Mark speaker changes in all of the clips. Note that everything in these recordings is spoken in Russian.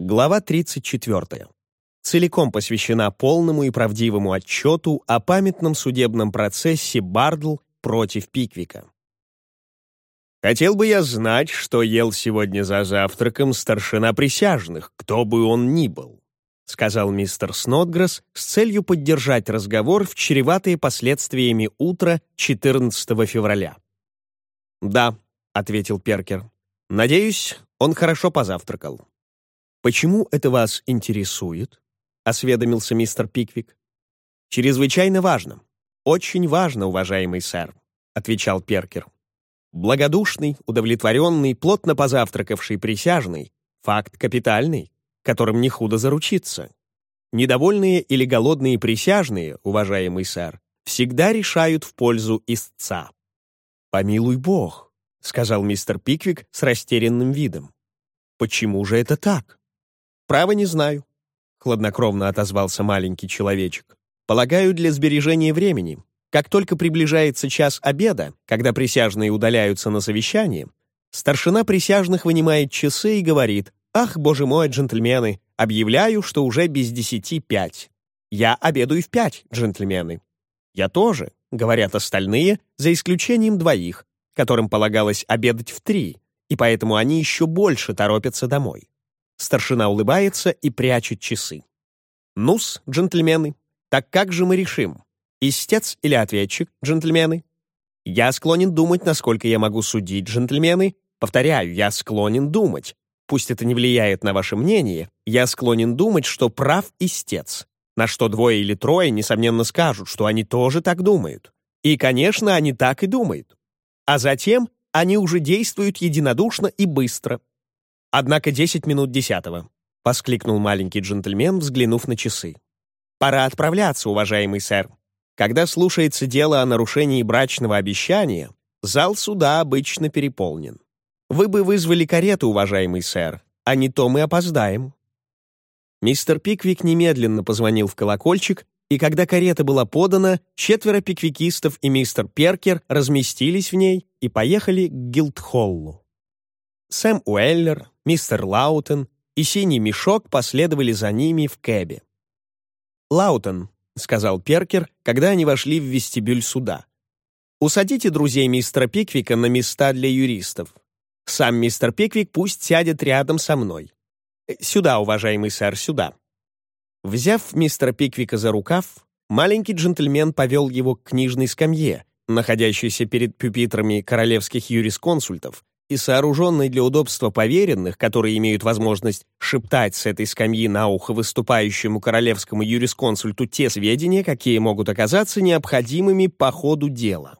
Speaker 1: Глава 34. Целиком посвящена полному и правдивому отчету о памятном судебном процессе Бардл против Пиквика. «Хотел бы я знать, что ел сегодня за завтраком старшина присяжных, кто бы он ни был», сказал мистер Снотгресс с целью поддержать разговор в чреватые последствиями утра 14 февраля. «Да», — ответил Перкер. «Надеюсь, он хорошо позавтракал». «Почему это вас интересует?» — осведомился мистер Пиквик. «Чрезвычайно важно. Очень важно, уважаемый сэр», — отвечал Перкер. «Благодушный, удовлетворенный, плотно позавтракавший присяжный — факт капитальный, которым не худо заручиться. Недовольные или голодные присяжные, уважаемый сэр, всегда решают в пользу истца». «Помилуй бог», — сказал мистер Пиквик с растерянным видом. «Почему же это так?» «Право не знаю», — хладнокровно отозвался маленький человечек. «Полагаю, для сбережения времени. Как только приближается час обеда, когда присяжные удаляются на совещание, старшина присяжных вынимает часы и говорит, «Ах, боже мой, джентльмены, объявляю, что уже без десяти пять. Я обедаю в пять, джентльмены». «Я тоже», — говорят остальные, за исключением двоих, которым полагалось обедать в три, и поэтому они еще больше торопятся домой. Старшина улыбается и прячет часы. «Ну-с, джентльмены, так как же мы решим? Истец или ответчик, джентльмены?» «Я склонен думать, насколько я могу судить, джентльмены. Повторяю, я склонен думать. Пусть это не влияет на ваше мнение, я склонен думать, что прав истец. На что двое или трое, несомненно, скажут, что они тоже так думают. И, конечно, они так и думают. А затем они уже действуют единодушно и быстро, «Однако десять минут десятого», — воскликнул маленький джентльмен, взглянув на часы. «Пора отправляться, уважаемый сэр. Когда слушается дело о нарушении брачного обещания, зал суда обычно переполнен. Вы бы вызвали карету, уважаемый сэр, а не то мы опоздаем». Мистер Пиквик немедленно позвонил в колокольчик, и когда карета была подана, четверо пиквикистов и мистер Перкер разместились в ней и поехали к Гилдхоллу. Сэм Уэллер, мистер Лаутен и синий мешок последовали за ними в кэбе. «Лаутен», — сказал Перкер, когда они вошли в вестибюль суда. «Усадите друзей мистера Пиквика на места для юристов. Сам мистер Пиквик пусть сядет рядом со мной. Сюда, уважаемый сэр, сюда». Взяв мистера Пиквика за рукав, маленький джентльмен повел его к книжной скамье, находящейся перед пюпитрами королевских юрисконсультов, и сооруженный для удобства поверенных, которые имеют возможность шептать с этой скамьи на ухо выступающему королевскому юрисконсульту те сведения, какие могут оказаться необходимыми по ходу дела.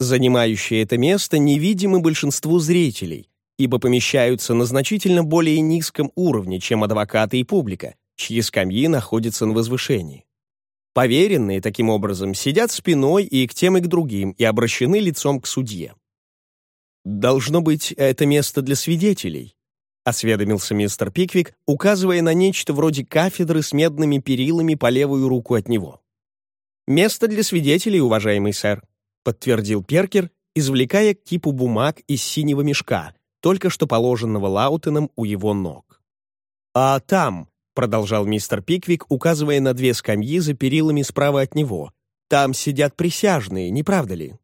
Speaker 1: Занимающие это место невидимы большинству зрителей, ибо помещаются на значительно более низком уровне, чем адвокаты и публика, чьи скамьи находятся на возвышении. Поверенные, таким образом, сидят спиной и к тем, и к другим, и обращены лицом к судье. «Должно быть, это место для свидетелей», — осведомился мистер Пиквик, указывая на нечто вроде кафедры с медными перилами по левую руку от него. «Место для свидетелей, уважаемый сэр», — подтвердил Перкер, извлекая кипу бумаг из синего мешка, только что положенного Лаутеном у его ног. «А там», — продолжал мистер Пиквик, указывая на две скамьи за перилами справа от него, «там сидят присяжные, не правда ли?»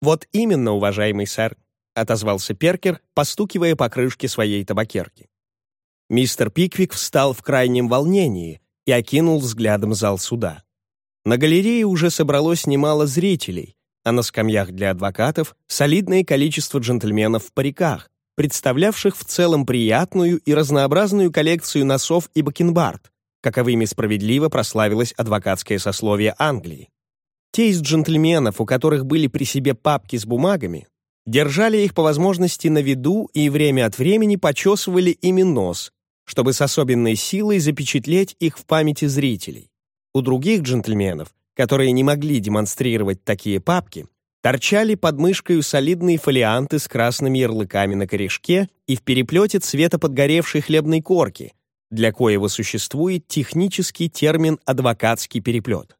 Speaker 1: «Вот именно, уважаемый сэр», — отозвался Перкер, постукивая по крышке своей табакерки. Мистер Пиквик встал в крайнем волнении и окинул взглядом зал суда. На галерее уже собралось немало зрителей, а на скамьях для адвокатов — солидное количество джентльменов в париках, представлявших в целом приятную и разнообразную коллекцию носов и бакенбард, каковыми справедливо прославилось адвокатское сословие Англии. Те из джентльменов, у которых были при себе папки с бумагами, держали их по возможности на виду и время от времени почесывали ими нос, чтобы с особенной силой запечатлеть их в памяти зрителей. У других джентльменов, которые не могли демонстрировать такие папки, торчали под мышкой солидные фолианты с красными ярлыками на корешке и в переплете цвета подгоревшей хлебной корки, для коего существует технический термин «адвокатский переплет».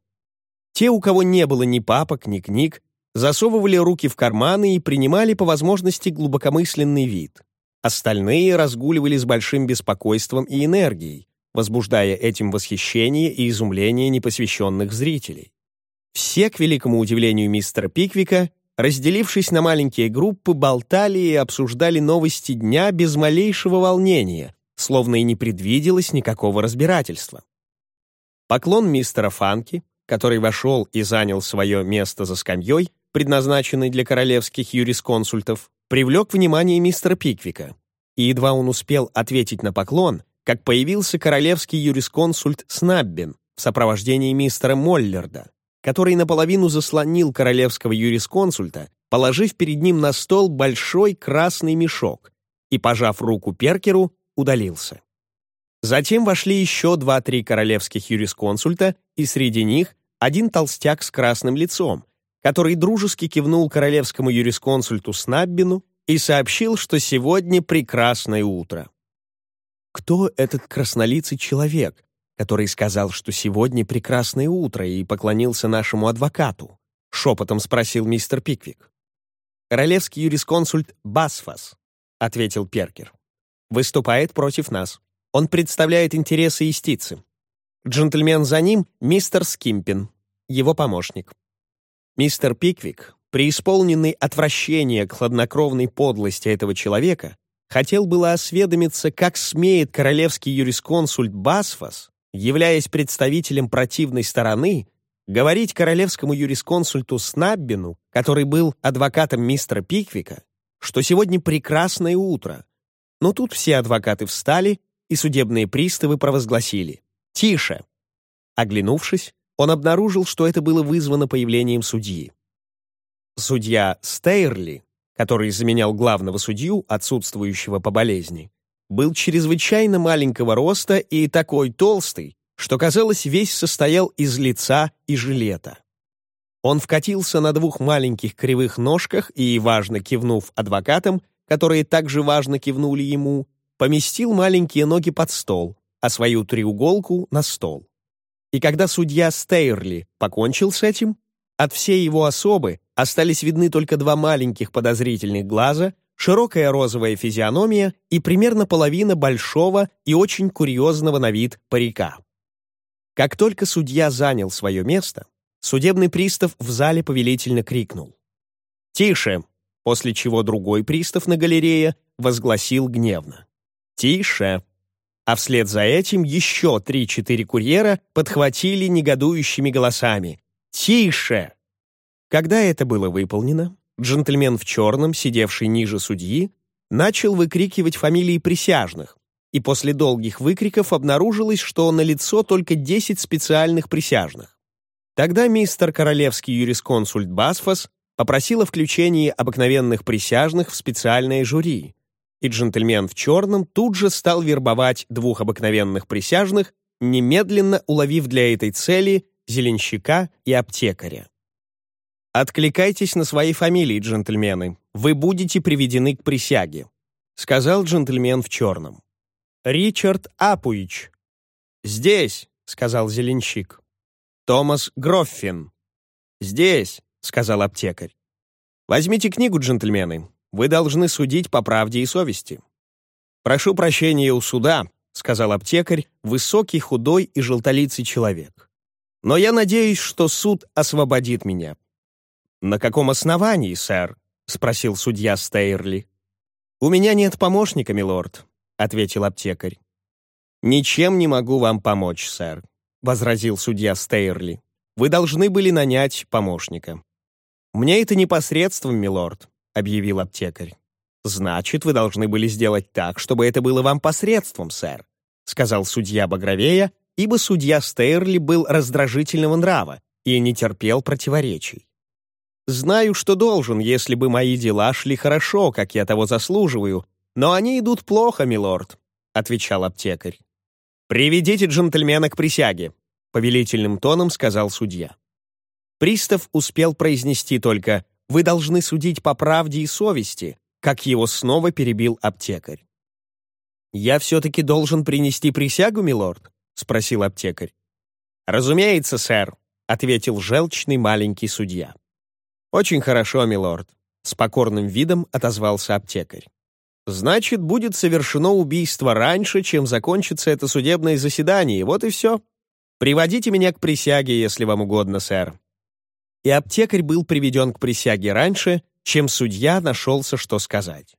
Speaker 1: Те, у кого не было ни папок, ни книг, засовывали руки в карманы и принимали по возможности глубокомысленный вид. Остальные разгуливали с большим беспокойством и энергией, возбуждая этим восхищение и изумление непосвященных зрителей. Все, к великому удивлению мистера Пиквика, разделившись на маленькие группы, болтали и обсуждали новости дня без малейшего волнения, словно и не предвиделось никакого разбирательства. Поклон мистера Фанки, который вошел и занял свое место за скамьей, предназначенной для королевских юрисконсультов, привлек внимание мистера Пиквика. И едва он успел ответить на поклон, как появился королевский юрисконсульт Снаббин в сопровождении мистера Моллерда, который наполовину заслонил королевского юрисконсульта, положив перед ним на стол большой красный мешок и, пожав руку Перкеру, удалился. Затем вошли еще два-три королевских юрисконсульта, и среди них один толстяк с красным лицом, который дружески кивнул королевскому юрисконсульту Снаббину и сообщил, что сегодня прекрасное утро. Кто этот краснолицый человек, который сказал, что сегодня прекрасное утро и поклонился нашему адвокату? Шепотом спросил мистер Пиквик. «Королевский юрисконсульт Басфас», — ответил Перкер. «Выступает против нас. Он представляет интересы истицы. Джентльмен за ним — мистер Скимпин, его помощник. Мистер Пиквик, преисполненный отвращения к хладнокровной подлости этого человека, хотел было осведомиться, как смеет королевский юрисконсульт Басфас, являясь представителем противной стороны, говорить королевскому юрисконсульту Снаббину, который был адвокатом мистера Пиквика, что сегодня прекрасное утро. Но тут все адвокаты встали и судебные приставы провозгласили «Тише!». Оглянувшись, он обнаружил, что это было вызвано появлением судьи. Судья Стейрли, который заменял главного судью, отсутствующего по болезни, был чрезвычайно маленького роста и такой толстый, что, казалось, весь состоял из лица и жилета. Он вкатился на двух маленьких кривых ножках и, важно кивнув адвокатам, которые также важно кивнули ему, поместил маленькие ноги под стол, а свою треуголку — на стол. И когда судья Стейрли покончил с этим, от всей его особы остались видны только два маленьких подозрительных глаза, широкая розовая физиономия и примерно половина большого и очень курьезного на вид парика. Как только судья занял свое место, судебный пристав в зале повелительно крикнул. «Тише!» после чего другой пристав на галерее возгласил гневно. «Тише!» А вслед за этим еще три-четыре курьера подхватили негодующими голосами. «Тише!» Когда это было выполнено, джентльмен в черном, сидевший ниже судьи, начал выкрикивать фамилии присяжных, и после долгих выкриков обнаружилось, что на лицо только 10 специальных присяжных. Тогда мистер королевский юрисконсульт Басфас попросил о включении обыкновенных присяжных в специальное жюри, и джентльмен в черном тут же стал вербовать двух обыкновенных присяжных, немедленно уловив для этой цели зеленщика и аптекаря. «Откликайтесь на свои фамилии, джентльмены. Вы будете приведены к присяге», — сказал джентльмен в черном. «Ричард Апуич». «Здесь», — сказал зеленщик. «Томас Гроффин». «Здесь», — сказал аптекарь. «Возьмите книгу, джентльмены. Вы должны судить по правде и совести». «Прошу прощения у суда», — сказал аптекарь, высокий, худой и желтолицый человек. «Но я надеюсь, что суд освободит меня». «На каком основании, сэр?» — спросил судья Стейрли. «У меня нет помощника, милорд», — ответил аптекарь. «Ничем не могу вам помочь, сэр», — возразил судья Стейрли. «Вы должны были нанять помощника». «Мне это непосредством, милорд. — объявил аптекарь. «Значит, вы должны были сделать так, чтобы это было вам посредством, сэр», — сказал судья Багровея, ибо судья Стейрли был раздражительного нрава и не терпел противоречий. «Знаю, что должен, если бы мои дела шли хорошо, как я того заслуживаю, но они идут плохо, милорд», — отвечал аптекарь. «Приведите джентльмена к присяге», — повелительным тоном сказал судья. Пристав успел произнести только вы должны судить по правде и совести», как его снова перебил аптекарь. «Я все-таки должен принести присягу, милорд?» — спросил аптекарь. «Разумеется, сэр», — ответил желчный маленький судья. «Очень хорошо, милорд», — с покорным видом отозвался аптекарь. Значит, будет совершено убийство раньше, чем закончится это судебное заседание, вот и все. Приводите меня к присяге, если вам угодно, сэр». И аптекарь был приведен к присяге раньше, чем судья нашелся, что сказать.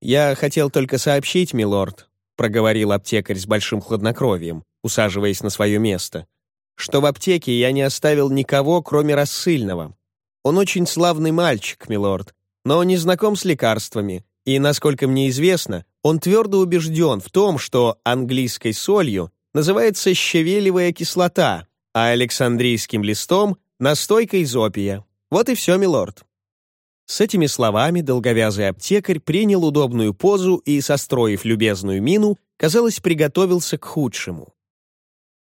Speaker 1: «Я хотел только сообщить, милорд», — проговорил аптекарь с большим хладнокровием, усаживаясь на свое место, «что в аптеке я не оставил никого, кроме рассыльного. Он очень славный мальчик, милорд, но не знаком с лекарствами, и, насколько мне известно, он твердо убежден в том, что английской солью называется щавелевая кислота, а александрийским листом — настойка изопия. Вот и все, милорд». С этими словами долговязый аптекарь принял удобную позу и, состроив любезную мину, казалось, приготовился к худшему.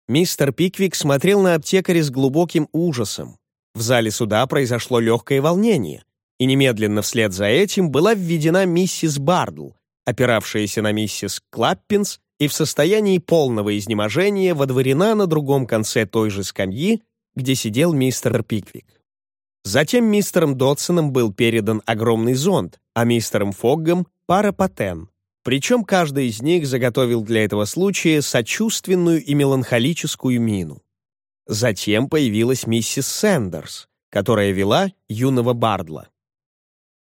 Speaker 1: Мистер Пиквик смотрел на аптекаря с глубоким ужасом. В зале суда произошло легкое волнение и немедленно вслед за этим была введена миссис Бардл, опиравшаяся на миссис Клаппинс и в состоянии полного изнеможения водворена на другом конце той же скамьи, где сидел мистер Пиквик. Затем мистером Дотсоном был передан огромный зонт, а мистером Фоггом — пара патен. Причем каждый из них заготовил для этого случая сочувственную и меланхолическую мину. Затем появилась миссис Сэндерс, которая вела юного Бардла.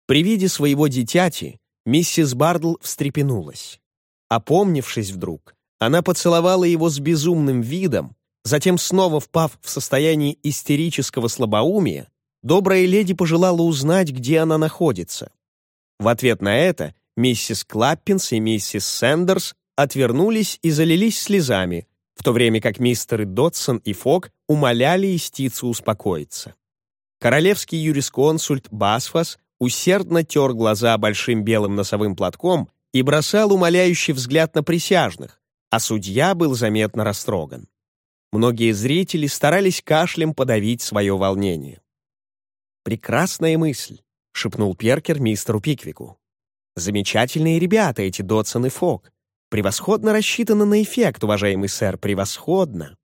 Speaker 1: При виде своего дитяти миссис Бардл встрепенулась. Опомнившись вдруг, она поцеловала его с безумным видом, затем снова впав в состояние истерического слабоумия, добрая леди пожелала узнать, где она находится. В ответ на это миссис Клаппинс и миссис Сэндерс отвернулись и залились слезами, в то время как мистеры Дотсон и Фок умоляли истицу успокоиться. Королевский юрисконсульт Басфас усердно тер глаза большим белым носовым платком и бросал умоляющий взгляд на присяжных, а судья был заметно растроган. Многие зрители старались кашлем подавить свое волнение. «Прекрасная мысль», — шепнул Перкер мистеру Пиквику. «Замечательные ребята эти Дотсон и Фок. Превосходно рассчитано на эффект, уважаемый сэр, превосходно».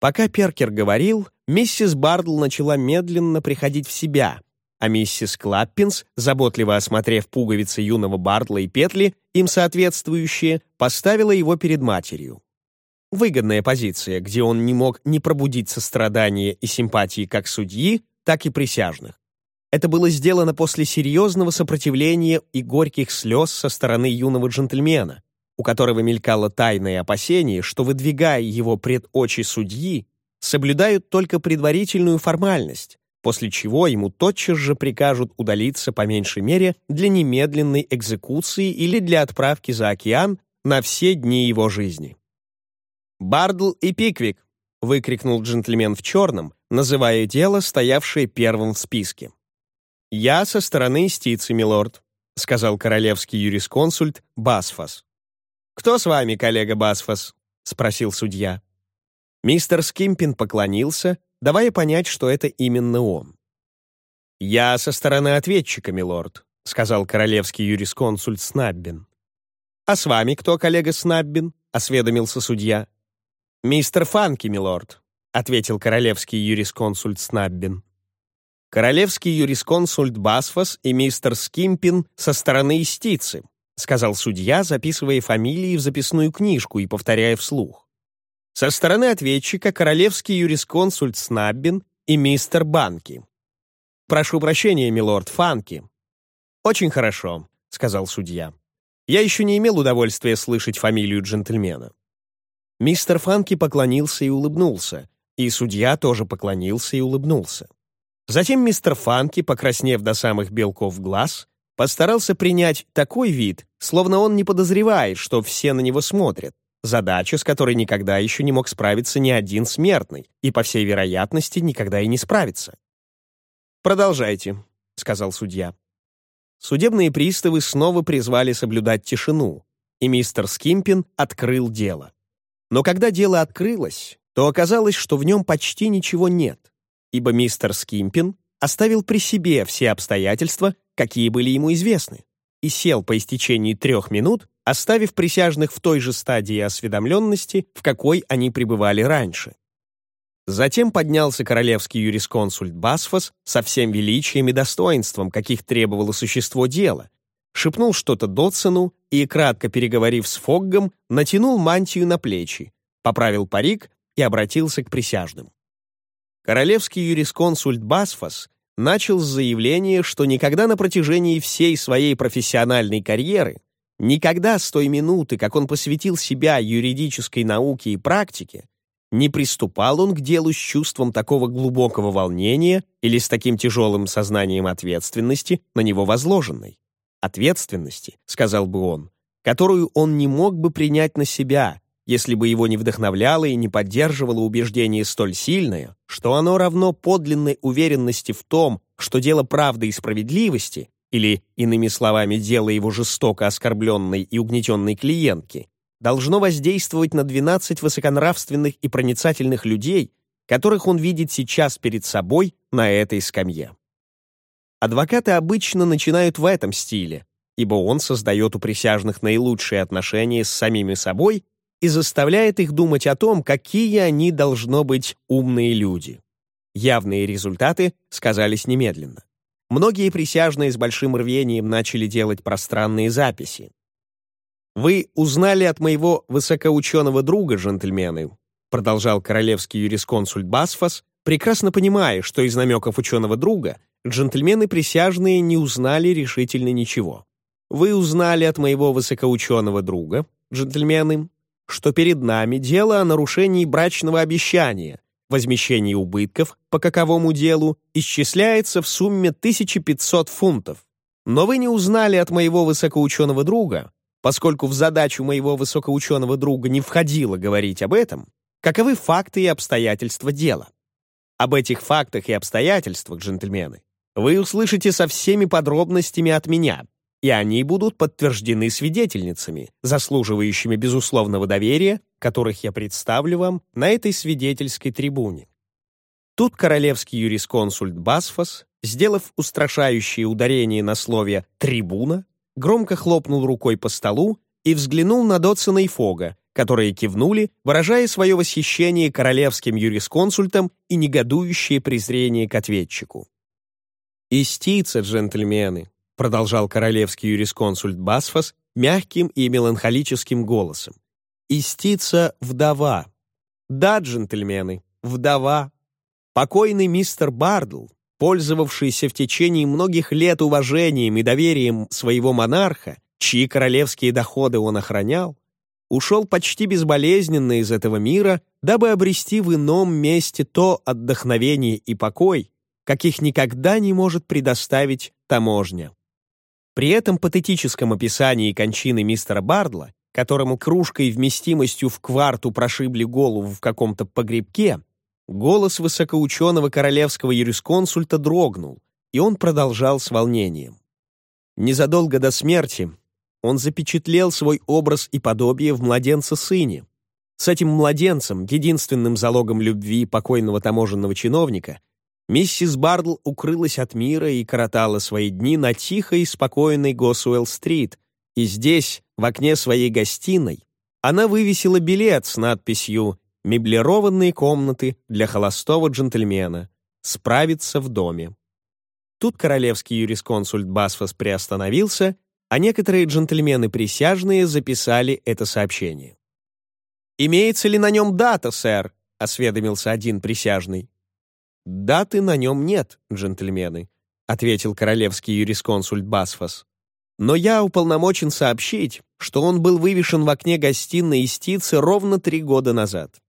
Speaker 1: Пока Перкер говорил, миссис Бардл начала медленно приходить в себя — а миссис Клаппинс, заботливо осмотрев пуговицы юного Бартла и петли, им соответствующие, поставила его перед матерью. Выгодная позиция, где он не мог не пробудить сострадания и симпатии как судьи, так и присяжных. Это было сделано после серьезного сопротивления и горьких слез со стороны юного джентльмена, у которого мелькало тайное опасение, что, выдвигая его пред очи судьи, соблюдают только предварительную формальность, после чего ему тотчас же прикажут удалиться по меньшей мере для немедленной экзекуции или для отправки за океан на все дни его жизни. «Бардл и Пиквик!» — выкрикнул джентльмен в черном, называя дело, стоявшее первым в списке. «Я со стороны истицы, милорд», — сказал королевский юрисконсульт Басфас. «Кто с вами, коллега Басфас?» — спросил судья. Мистер Скимпин поклонился, давая понять, что это именно он. «Я со стороны ответчика, милорд», — сказал королевский юрисконсульт Снаббин. «А с вами кто, коллега Снаббин?» — осведомился судья. «Мистер Фанки, милорд», — ответил королевский юрисконсульт Снаббин. «Королевский юрисконсульт Басфас и мистер Скимпин со стороны истицы», — сказал судья, записывая фамилии в записную книжку и повторяя вслух. Со стороны ответчика королевский юрисконсульт Снаббин и мистер Банки. «Прошу прощения, милорд Фанки». «Очень хорошо», — сказал судья. «Я еще не имел удовольствия слышать фамилию джентльмена». Мистер Фанки поклонился и улыбнулся, и судья тоже поклонился и улыбнулся. Затем мистер Фанки, покраснев до самых белков глаз, постарался принять такой вид, словно он не подозревает, что все на него смотрят, Задача, с которой никогда еще не мог справиться ни один смертный, и, по всей вероятности, никогда и не справится. «Продолжайте», — сказал судья. Судебные приставы снова призвали соблюдать тишину, и мистер Скимпин открыл дело. Но когда дело открылось, то оказалось, что в нем почти ничего нет, ибо мистер Скимпин оставил при себе все обстоятельства, какие были ему известны, и сел по истечении трех минут оставив присяжных в той же стадии осведомленности, в какой они пребывали раньше. Затем поднялся королевский юрисконсульт Басфос со всем величием и достоинством, каких требовало существо дела, шепнул что-то Дотсону и, кратко переговорив с Фоггом, натянул мантию на плечи, поправил парик и обратился к присяжным. Королевский юрисконсульт Басфас начал с заявления, что никогда на протяжении всей своей профессиональной карьеры, никогда с той минуты, как он посвятил себя юридической науке и практике, не приступал он к делу с чувством такого глубокого волнения или с таким тяжелым сознанием ответственности на него возложенной. Ответственности, сказал бы он, которую он не мог бы принять на себя, если бы его не вдохновляло и не поддерживало убеждение столь сильное, что оно равно подлинной уверенности в том, что дело правды и справедливости, или, иными словами, дело его жестоко оскорбленной и угнетенной клиентки, должно воздействовать на 12 высоконравственных и проницательных людей, которых он видит сейчас перед собой на этой скамье. Адвокаты обычно начинают в этом стиле, ибо он создает у присяжных наилучшие отношения с самими собой и заставляет их думать о том, какие они должно быть умные люди. Явные результаты сказались немедленно. Многие присяжные с большим рвением начали делать пространные записи. «Вы узнали от моего высокоученого друга, джентльмены», продолжал королевский юрисконсульт Басфас, прекрасно понимая, что из намеков ученого друга джентльмены присяжные не узнали решительно ничего. «Вы узнали от моего высокоученого друга, джентльмены, что перед нами дело о нарушении брачного обещания, возмещении убытков по каковому делу исчисляется в сумме 1500 фунтов. Но вы не узнали от моего высокоученого друга, поскольку в задачу моего высокоученого друга не входило говорить об этом, каковы факты и обстоятельства дела. Об этих фактах и обстоятельствах, джентльмены, вы услышите со всеми подробностями от меня, и они будут подтверждены свидетельницами, заслуживающими безусловного доверия, которых я представлю вам на этой свидетельской трибуне. Тут королевский юрисконсульт Басфос, сделав устрашающее ударение на слове «трибуна», громко хлопнул рукой по столу и взглянул на Дотсона и Фога, которые кивнули, выражая свое восхищение королевским юрисконсультом и негодующее презрение к ответчику. «Истица, джентльмены», продолжал королевский юрисконсульт Басфас мягким и меланхолическим голосом. «Истица — вдова. Да, джентльмены, вдова. Покойный мистер Бардл, пользовавшийся в течение многих лет уважением и доверием своего монарха, чьи королевские доходы он охранял, ушел почти безболезненно из этого мира, дабы обрести в ином месте то отдохновение и покой, каких никогда не может предоставить таможня. При этом патетическом описании кончины мистера Бардла, которому кружкой вместимостью в кварту прошибли голову в каком-то погребке, голос высокоученого королевского юрисконсульта дрогнул, и он продолжал с волнением. Незадолго до смерти он запечатлел свой образ и подобие в младенце-сыне. С этим младенцем, единственным залогом любви покойного таможенного чиновника, Миссис Бардл укрылась от мира и коротала свои дни на тихой и спокойной Госуэлл-стрит, и здесь, в окне своей гостиной, она вывесила билет с надписью «Меблированные комнаты для холостого джентльмена. Справиться в доме». Тут королевский юрисконсульт Басфос приостановился, а некоторые джентльмены-присяжные записали это сообщение. «Имеется ли на нем дата, сэр?» — осведомился один присяжный. «Даты на нем нет, джентльмены», — ответил королевский юрисконсульт Басфос. «Но я уполномочен сообщить, что он был вывешен в окне гостиной истицы ровно три года назад.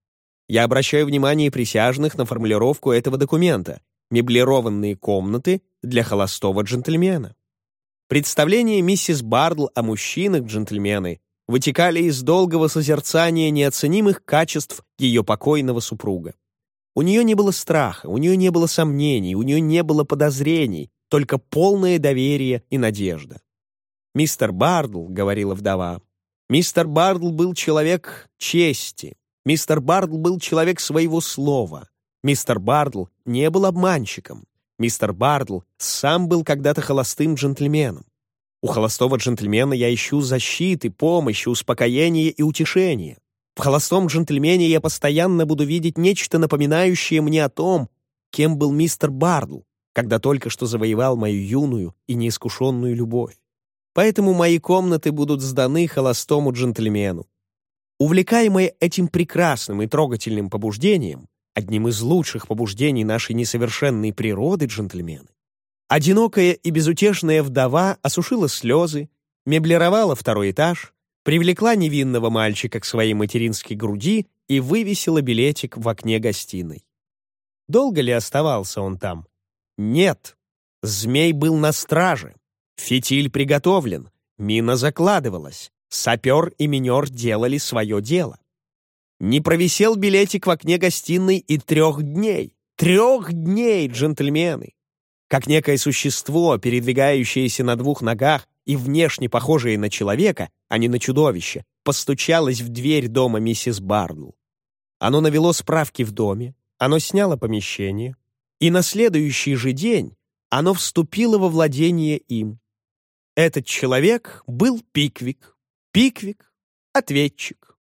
Speaker 1: Я обращаю внимание присяжных на формулировку этого документа «Меблированные комнаты для холостого джентльмена». Представления миссис Бардл о мужчинах джентльмены вытекали из долгого созерцания неоценимых качеств ее покойного супруга. У нее не было страха, у нее не было сомнений, у нее не было подозрений, только полное доверие и надежда. «Мистер Бардл», — говорила вдова, — «мистер Бардл был человек чести, мистер Бардл был человек своего слова, мистер Бардл не был обманщиком, мистер Бардл сам был когда-то холостым джентльменом. У холостого джентльмена я ищу защиты, помощи, успокоения и утешения. В холостом джентльмене я постоянно буду видеть нечто напоминающее мне о том, кем был мистер Бардл, когда только что завоевал мою юную и неискушенную любовь. поэтому мои комнаты будут сданы холостому джентльмену. Увлекаемые этим прекрасным и трогательным побуждением, одним из лучших побуждений нашей несовершенной природы, джентльмены, одинокая и безутешная вдова осушила слезы, меблировала второй этаж, привлекла невинного мальчика к своей материнской груди и вывесила билетик в окне гостиной. Долго ли оставался он там? Нет. Змей был на страже. Фитиль приготовлен, мина закладывалась, сапер и минер делали свое дело. Не провисел билетик в окне гостиной и трех дней. Трех дней, джентльмены! Как некое существо, передвигающееся на двух ногах и внешне похожее на человека, а не на чудовище, постучалось в дверь дома миссис Бардл. Оно навело справки в доме, оно сняло помещение, и на следующий же день оно вступило во владение им. Этот человек был Пиквик. Пиквик — ответчик.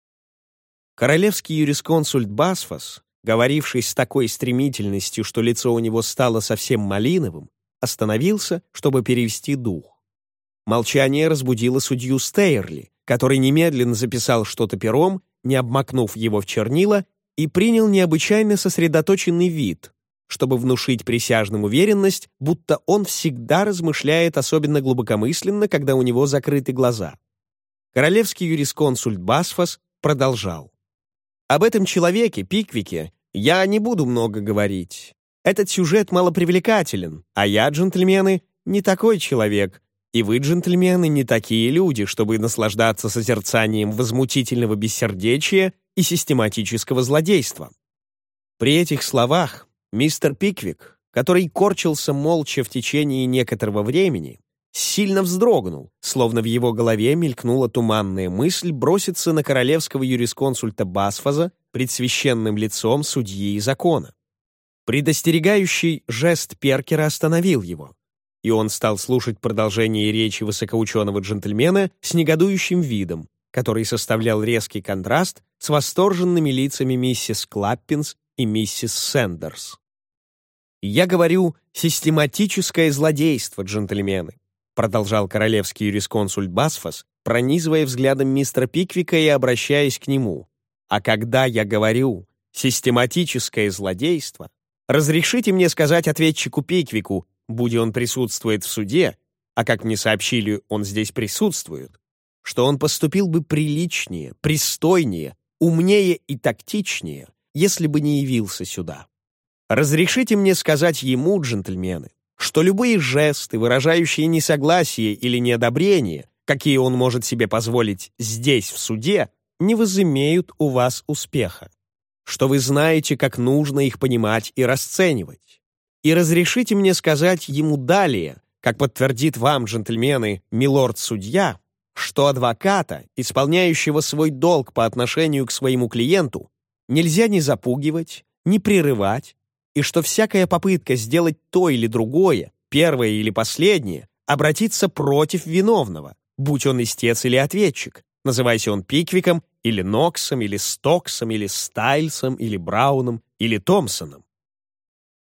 Speaker 1: Королевский юрисконсульт Басфос, говоривший с такой стремительностью, что лицо у него стало совсем малиновым, остановился, чтобы перевести дух. Молчание разбудило судью Стейерли, который немедленно записал что-то пером, не обмакнув его в чернила, и принял необычайно сосредоточенный вид, чтобы внушить присяжным уверенность, будто он всегда размышляет особенно глубокомысленно, когда у него закрыты глаза. Королевский юрисконсульт Басфос продолжал. «Об этом человеке, Пиквике, я не буду много говорить. Этот сюжет малопривлекателен, а я, джентльмены, не такой человек, и вы, джентльмены, не такие люди, чтобы наслаждаться созерцанием возмутительного бессердечия и систематического злодейства». При этих словах Мистер Пиквик, который корчился молча в течение некоторого времени, сильно вздрогнул, словно в его голове мелькнула туманная мысль броситься на королевского юрисконсульта Басфаза пред священным лицом судьи и закона. Предостерегающий жест Перкера остановил его, и он стал слушать продолжение речи высокоученого джентльмена с негодующим видом, который составлял резкий контраст с восторженными лицами миссис Клаппинс и миссис Сэндерс. «Я говорю систематическое злодейство, джентльмены», продолжал королевский юрисконсульт Басфас, пронизывая взглядом мистера Пиквика и обращаясь к нему. «А когда я говорю систематическое злодейство, разрешите мне сказать ответчику Пиквику, будь он присутствует в суде, а как мне сообщили, он здесь присутствует, что он поступил бы приличнее, пристойнее, умнее и тактичнее, если бы не явился сюда. Разрешите мне сказать ему, джентльмены, что любые жесты, выражающие несогласие или неодобрение, какие он может себе позволить здесь, в суде, не возымеют у вас успеха, что вы знаете, как нужно их понимать и расценивать. И разрешите мне сказать ему далее, как подтвердит вам, джентльмены, милорд-судья, что адвоката, исполняющего свой долг по отношению к своему клиенту, нельзя ни запугивать, ни прерывать, и что всякая попытка сделать то или другое, первое или последнее, обратиться против виновного, будь он истец или ответчик, называйся он Пиквиком, или Ноксом, или Стоксом, или Стайлсом, или Брауном, или Томпсоном.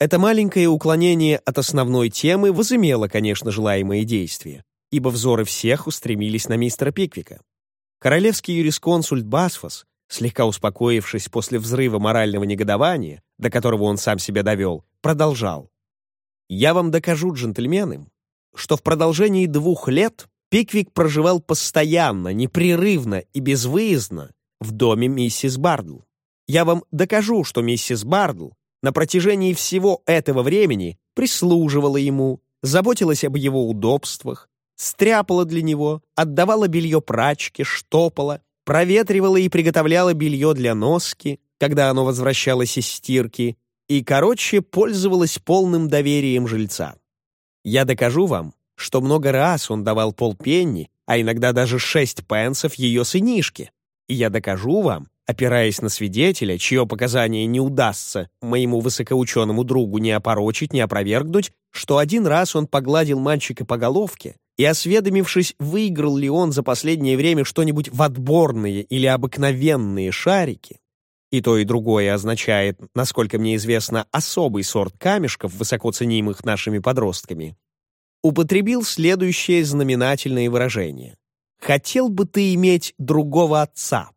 Speaker 1: Это маленькое уклонение от основной темы возымело, конечно, желаемое действие, ибо взоры всех устремились на мистера Пиквика. Королевский юрисконсульт Басфос слегка успокоившись после взрыва морального негодования, до которого он сам себя довел, продолжал. «Я вам докажу, джентльмены, что в продолжении двух лет Пиквик проживал постоянно, непрерывно и безвыездно в доме миссис Бардл. Я вам докажу, что миссис Бардл на протяжении всего этого времени прислуживала ему, заботилась об его удобствах, стряпала для него, отдавала белье прачке, штопала, проветривала и приготовляла белье для носки, когда оно возвращалось из стирки, и, короче, пользовалась полным доверием жильца. Я докажу вам, что много раз он давал полпенни, а иногда даже шесть пенсов ее сынишке. И я докажу вам, опираясь на свидетеля, чье показание не удастся моему высокоученому другу не опорочить, не опровергнуть, что один раз он погладил мальчика по головке, и, осведомившись, выиграл ли он за последнее время что-нибудь в отборные или обыкновенные шарики, и то и другое означает, насколько мне известно, особый сорт камешков, высоко ценимых нашими подростками, употребил следующее знаменательное выражение. «Хотел бы ты иметь другого отца?»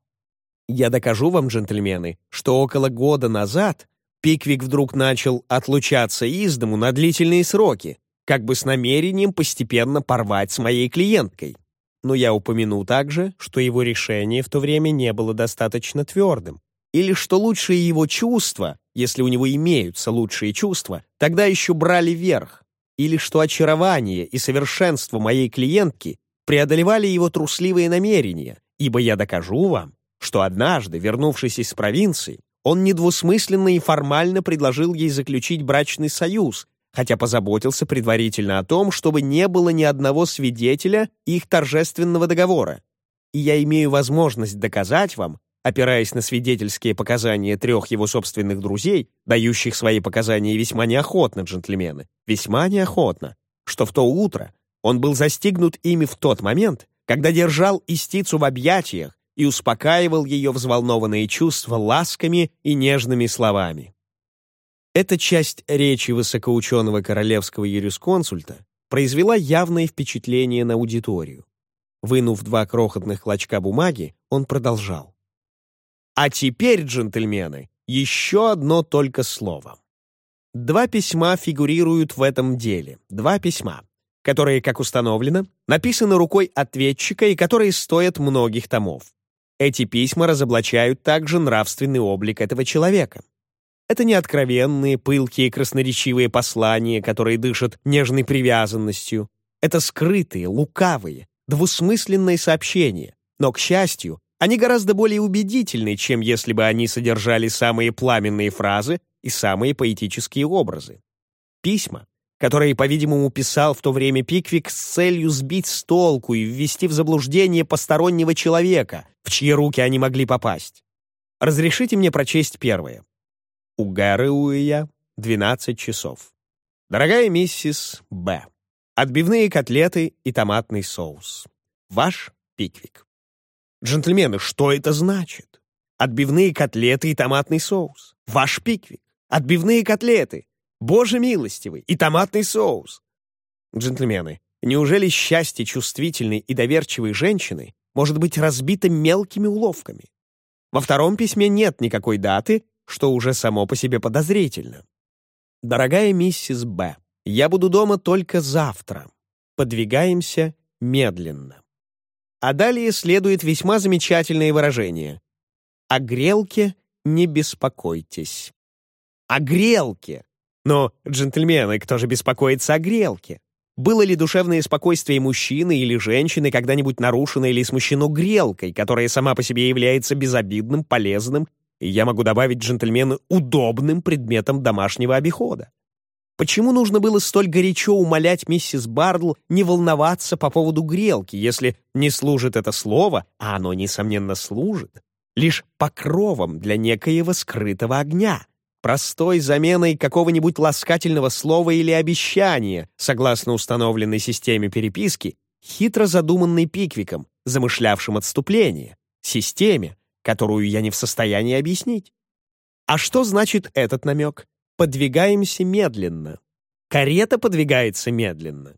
Speaker 1: Я докажу вам, джентльмены, что около года назад Пиквик вдруг начал отлучаться из дому на длительные сроки, как бы с намерением постепенно порвать с моей клиенткой. Но я упомяну также, что его решение в то время не было достаточно твердым, или что лучшие его чувства, если у него имеются лучшие чувства, тогда еще брали верх, или что очарование и совершенство моей клиентки преодолевали его трусливые намерения, ибо я докажу вам, что однажды, вернувшись из провинции, он недвусмысленно и формально предложил ей заключить брачный союз, хотя позаботился предварительно о том, чтобы не было ни одного свидетеля их торжественного договора. И я имею возможность доказать вам, опираясь на свидетельские показания трех его собственных друзей, дающих свои показания весьма неохотно, джентльмены, весьма неохотно, что в то утро он был застигнут ими в тот момент, когда держал истицу в объятиях и успокаивал ее взволнованные чувства ласками и нежными словами. Эта часть речи высокоученого королевского юрисконсульта произвела явное впечатление на аудиторию. Вынув два крохотных клочка бумаги, он продолжал. «А теперь, джентльмены, еще одно только слово. Два письма фигурируют в этом деле, два письма, которые, как установлено, написаны рукой ответчика и которые стоят многих томов. Эти письма разоблачают также нравственный облик этого человека. Это не откровенные, пылкие, красноречивые послания, которые дышат нежной привязанностью. Это скрытые, лукавые, двусмысленные сообщения. Но, к счастью, они гораздо более убедительны, чем если бы они содержали самые пламенные фразы и самые поэтические образы. Письма, которые, по-видимому, писал в то время Пиквик с целью сбить с толку и ввести в заблуждение постороннего человека, в чьи руки они могли попасть. Разрешите мне прочесть первое. У Гарыуя 12 часов. Дорогая миссис Б. Отбивные котлеты и томатный соус. Ваш Пиквик. Джентльмены, что это значит? Отбивные котлеты и томатный соус. Ваш Пиквик. Отбивные котлеты. Боже милостивый, и томатный соус. Джентльмены, неужели счастье чувствительной и доверчивой женщины может быть разбито мелкими уловками? Во втором письме нет никакой даты, что уже само по себе подозрительно. Дорогая миссис Б, я буду дома только завтра. Подвигаемся медленно. А далее следует весьма замечательное выражение. О грелке не беспокойтесь. О грелке! Но, джентльмены, кто же беспокоится о грелке? Было ли душевное спокойствие мужчины или женщины когда-нибудь нарушено или смущено грелкой, которая сама по себе является безобидным, полезным и, я могу добавить, джентльмены, удобным предметом домашнего обихода? Почему нужно было столь горячо умолять миссис Бардл не волноваться по поводу грелки, если не служит это слово, а оно, несомненно, служит, лишь покровом для некоего скрытого огня? Простой заменой какого-нибудь ласкательного слова или обещания, согласно установленной системе переписки, хитро задуманной Пиквиком, замышлявшим отступление, системе, которую я не в состоянии объяснить. А что значит этот намек? Подвигаемся медленно. Карета подвигается медленно.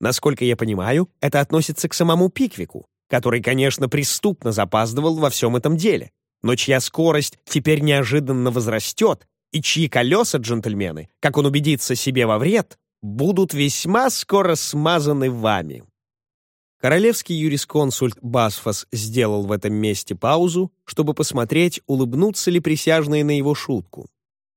Speaker 1: Насколько я понимаю, это относится к самому Пиквику, который, конечно, преступно запаздывал во всем этом деле, но чья скорость теперь неожиданно возрастет, и чьи колеса, джентльмены, как он убедится себе во вред, будут весьма скоро смазаны вами. Королевский юрисконсульт Басфос сделал в этом месте паузу, чтобы посмотреть, улыбнутся ли присяжные на его шутку.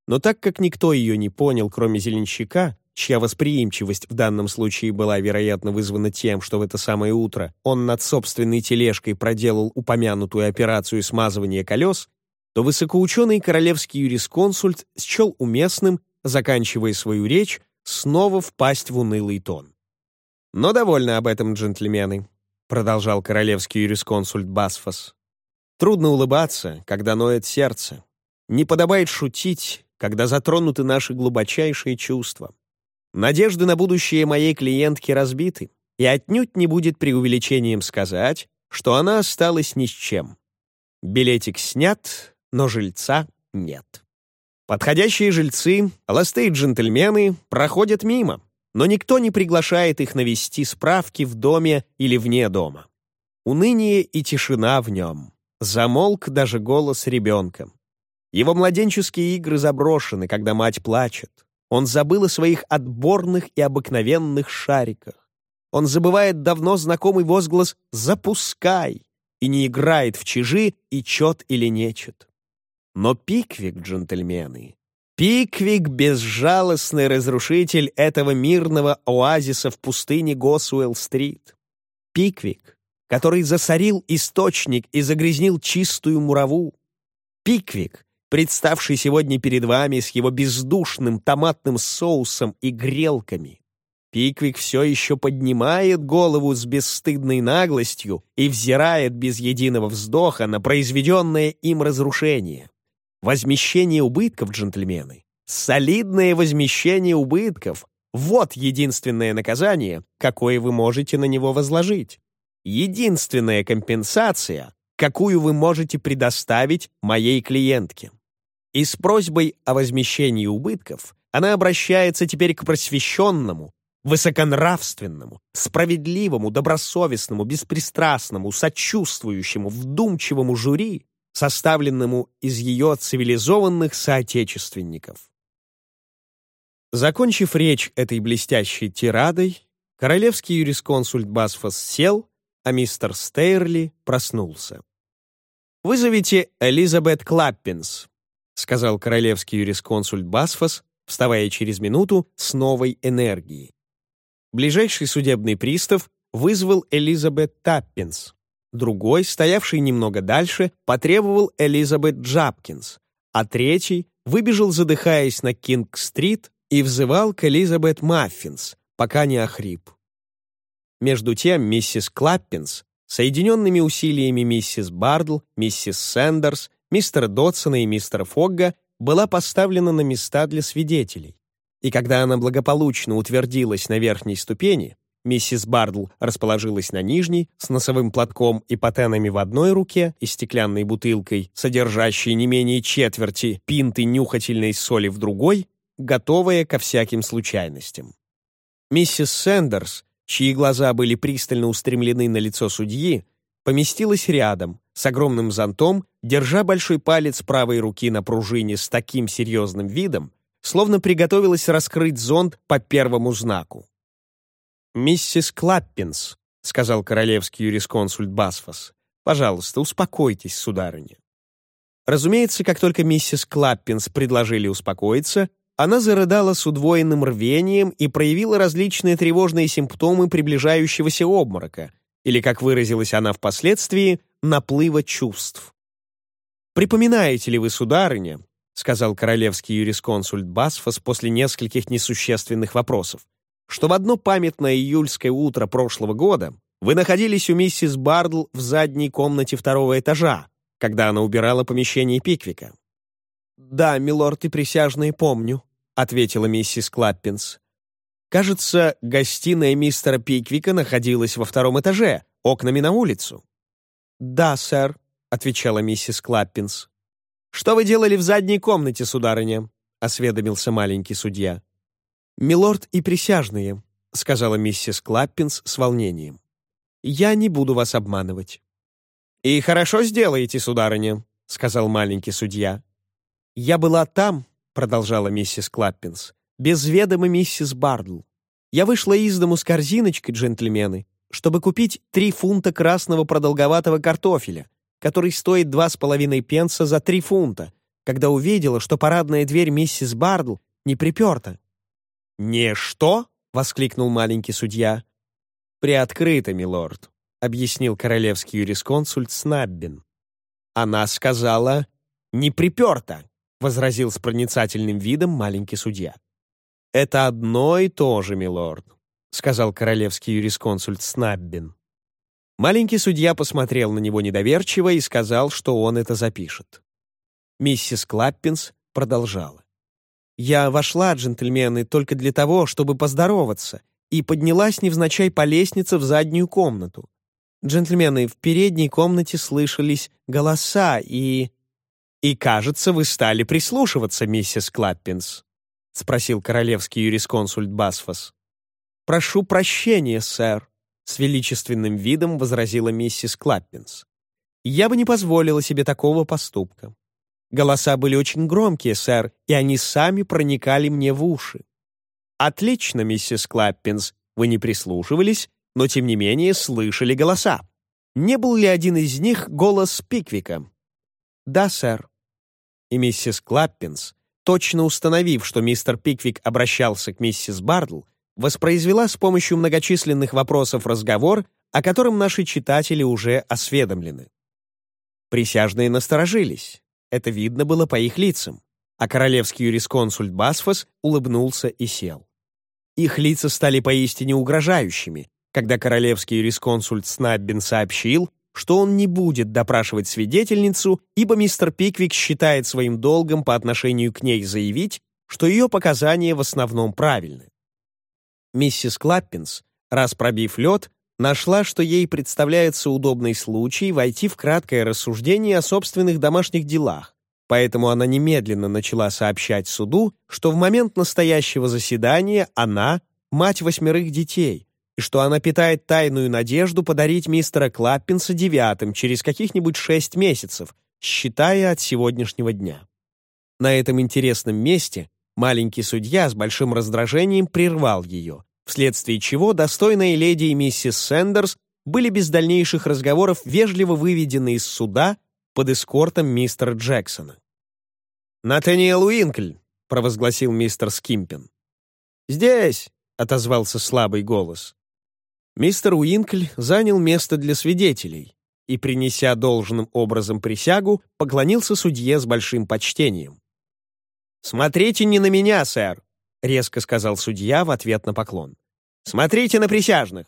Speaker 1: Но так как никто ее не понял, кроме зеленщика, чья восприимчивость в данном случае была, вероятно, вызвана тем, что в это самое утро он над собственной тележкой проделал упомянутую операцию смазывания колес, то высокоученый королевский юрисконсульт счел уместным, заканчивая свою речь, снова впасть в унылый тон. «Но довольно об этом, джентльмены», — продолжал королевский юрисконсульт Басфос. «Трудно улыбаться, когда ноет сердце. Не подобает шутить, когда затронуты наши глубочайшие чувства. Надежды на будущее моей клиентки разбиты, и отнюдь не будет преувеличением сказать, что она осталась ни с чем. Билетик снят, но жильца нет. Подходящие жильцы, холостые джентльмены, проходят мимо. но никто не приглашает их навести справки в доме или вне дома. Уныние и тишина в нем. Замолк даже голос ребенка. Его младенческие игры заброшены, когда мать плачет. Он забыл о своих отборных и обыкновенных шариках. Он забывает давно знакомый возглас «Запускай!» и не играет в чижи и чет или нечет. Но Пиквик, джентльмены, Пиквик — безжалостный разрушитель этого мирного оазиса в пустыне Госуэлл-стрит. Пиквик, который засорил источник и загрязнил чистую мураву. Пиквик, представший сегодня перед вами с его бездушным томатным соусом и грелками. Пиквик все еще поднимает голову с бесстыдной наглостью и взирает без единого вздоха на произведенное им разрушение. Возмещение убытков, джентльмены. Солидное возмещение убытков. Вот единственное наказание, какое вы можете на него возложить. Единственная компенсация, какую вы можете предоставить моей клиентке. И с просьбой о возмещении убытков она обращается теперь к просвещенному, высоконравственному, справедливому, добросовестному, беспристрастному, сочувствующему, вдумчивому жюри, составленному из ее цивилизованных соотечественников. Закончив речь этой блестящей тирадой, королевский юрисконсульт Базфаз сел, а мистер Стейрли проснулся. «Вызовите Элизабет Клаппинс», — сказал королевский юрисконсульт Базфаз, вставая через минуту с новой энергией. Ближайший судебный пристав вызвал Элизабет Таппинс. Другой, стоявший немного дальше, потребовал Элизабет Джапкинс, а третий выбежал, задыхаясь на Кинг-стрит, и взывал к Элизабет Маффинс, пока не охрип. Между тем миссис Клаппинс, соединенными усилиями миссис Бардл, миссис Сэндерс, мистера Дотсона и мистера Фогга, была поставлена на места для свидетелей. И когда она благополучно утвердилась на верхней ступени, Миссис Бардл расположилась на нижней, с носовым платком и патенами в одной руке и стеклянной бутылкой, содержащей не менее четверти пинты нюхательной соли в другой, готовая ко всяким случайностям. Миссис Сэндерс, чьи глаза были пристально устремлены на лицо судьи, поместилась рядом, с огромным зонтом, держа большой палец правой руки на пружине с таким серьезным видом, словно приготовилась раскрыть зонт по первому знаку. «Миссис Клаппинс», — сказал королевский юрисконсульт Басфос, «пожалуйста, успокойтесь, сударыня». Разумеется, как только миссис Клаппинс предложили успокоиться, она зарыдала с удвоенным рвением и проявила различные тревожные симптомы приближающегося обморока, или, как выразилась она впоследствии, наплыва чувств. «Припоминаете ли вы, сударыня, — сказал королевский юрисконсульт Басфос после нескольких несущественных вопросов, что в одно памятное июльское утро прошлого года вы находились у миссис Бардл в задней комнате второго этажа, когда она убирала помещение Пиквика. «Да, милорд и присяжные помню», — ответила миссис Клаппинс. «Кажется, гостиная мистера Пиквика находилась во втором этаже, окнами на улицу». «Да, сэр», — отвечала миссис Клаппинс. «Что вы делали в задней комнате, сударыня?» — осведомился маленький судья. «Милорд и присяжные», — сказала миссис Клаппинс с волнением. «Я не буду вас обманывать». «И хорошо сделаете, сударыня», — сказал маленький судья. «Я была там», — продолжала миссис Клаппинс, «без ведома миссис Бардл. Я вышла из дому с корзиночкой, джентльмены, чтобы купить три фунта красного продолговатого картофеля, который стоит два с половиной пенса за три фунта, когда увидела, что парадная дверь миссис Бардл не приперта. «Не что?» — воскликнул маленький судья. «Приоткрыто, милорд», — объяснил королевский юрисконсульт Снаббин. «Она сказала, не приперта», — возразил с проницательным видом маленький судья. «Это одно и то же, милорд», — сказал королевский юрисконсульт Снаббин. Маленький судья посмотрел на него недоверчиво и сказал, что он это запишет. Миссис Клаппинс продолжала. Я вошла, джентльмены, только для того, чтобы поздороваться, и поднялась невзначай по лестнице в заднюю комнату. Джентльмены, в передней комнате слышались голоса и... «И, кажется, вы стали прислушиваться, миссис Клаппинс», — спросил королевский юрисконсульт Басфос. «Прошу прощения, сэр», — с величественным видом возразила миссис Клаппинс. «Я бы не позволила себе такого поступка. Голоса были очень громкие, сэр, и они сами проникали мне в уши. Отлично, миссис Клаппинс, вы не прислушивались, но тем не менее слышали голоса. Не был ли один из них голос Пиквика? Да, сэр. И миссис Клаппинс, точно установив, что мистер Пиквик обращался к миссис Бардл, воспроизвела с помощью многочисленных вопросов разговор, о котором наши читатели уже осведомлены. Присяжные насторожились. Это видно было по их лицам. А королевский юрисконсульт Басфос улыбнулся и сел. Их лица стали поистине угрожающими, когда королевский юрисконсульт Снаббин сообщил, что он не будет допрашивать свидетельницу, ибо мистер Пиквик считает своим долгом по отношению к ней заявить, что ее показания в основном правильны. Миссис Клаппинс, раз пробив лед, нашла, что ей представляется удобный случай войти в краткое рассуждение о собственных домашних делах, поэтому она немедленно начала сообщать суду, что в момент настоящего заседания она — мать восьмерых детей, и что она питает тайную надежду подарить мистера Клаппинса девятым через каких-нибудь шесть месяцев, считая от сегодняшнего дня. На этом интересном месте маленький судья с большим раздражением прервал ее, вследствие чего достойная леди и миссис Сэндерс были без дальнейших разговоров вежливо выведены из суда под эскортом мистера Джексона. «Натаниэл Уинкль», — провозгласил мистер Скимпин. «Здесь», — отозвался слабый голос. Мистер Уинкль занял место для свидетелей и, принеся должным образом присягу, поклонился судье с большим почтением. «Смотрите не на меня, сэр», — резко сказал судья в ответ на поклон. «Смотрите на присяжных!»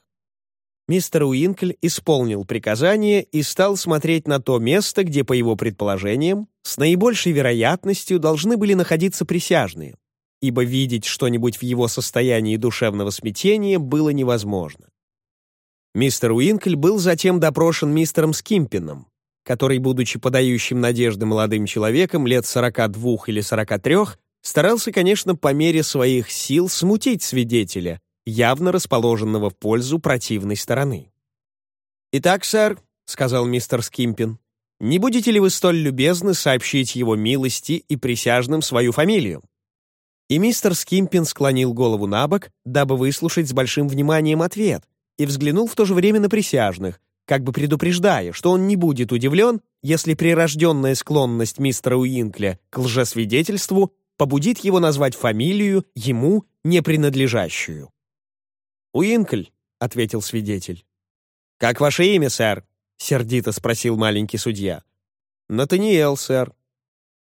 Speaker 1: Мистер Уинкль исполнил приказание и стал смотреть на то место, где, по его предположениям, с наибольшей вероятностью должны были находиться присяжные, ибо видеть что-нибудь в его состоянии душевного смятения было невозможно. Мистер Уинкль был затем допрошен мистером Скимпином, который, будучи подающим надежды молодым человеком лет 42 или 43, старался, конечно, по мере своих сил смутить свидетеля, явно расположенного в пользу противной стороны. «Итак, сэр», — сказал мистер Скимпин, «не будете ли вы столь любезны сообщить его милости и присяжным свою фамилию?» И мистер Скимпин склонил голову на бок, дабы выслушать с большим вниманием ответ, и взглянул в то же время на присяжных, как бы предупреждая, что он не будет удивлен, если прирожденная склонность мистера Уинкля к лжесвидетельству побудит его назвать фамилию, ему не принадлежащую. «Уинкль», — ответил свидетель. «Как ваше имя, сэр?» — сердито спросил маленький судья. «Натаниэл, сэр».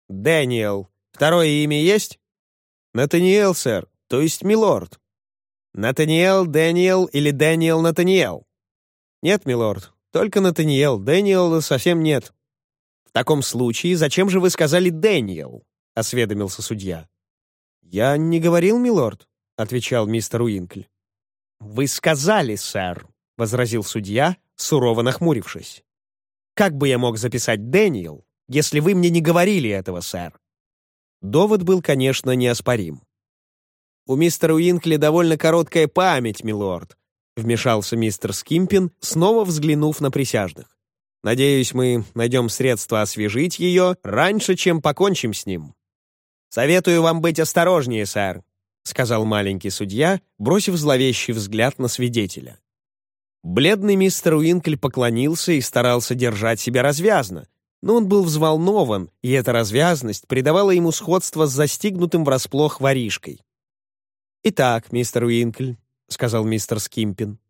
Speaker 1: «Дэниел. Второе имя есть?» «Натаниэл, сэр, то есть милорд». «Натаниэл, Дэниел или Дэниел Натаниэл?» «Нет, милорд, только Натаниэл, Дэниела совсем нет». «В таком случае зачем же вы сказали Дэниел?» — осведомился судья. «Я не говорил, милорд», — отвечал мистер Уинкль. «Вы сказали, сэр», — возразил судья, сурово нахмурившись. «Как бы я мог записать Дэниел, если вы мне не говорили этого, сэр?» Довод был, конечно, неоспорим. «У мистера Уинкли довольно короткая память, милорд», — вмешался мистер Скимпин, снова взглянув на присяжных. «Надеюсь, мы найдем средства освежить ее раньше, чем покончим с ним». «Советую вам быть осторожнее, сэр», — сказал маленький судья, бросив зловещий взгляд на свидетеля. Бледный мистер Уинкль поклонился и старался держать себя развязно, но он был взволнован, и эта развязность придавала ему сходство с застигнутым врасплох воришкой. «Итак, мистер Уинкль», — сказал мистер Скимпин,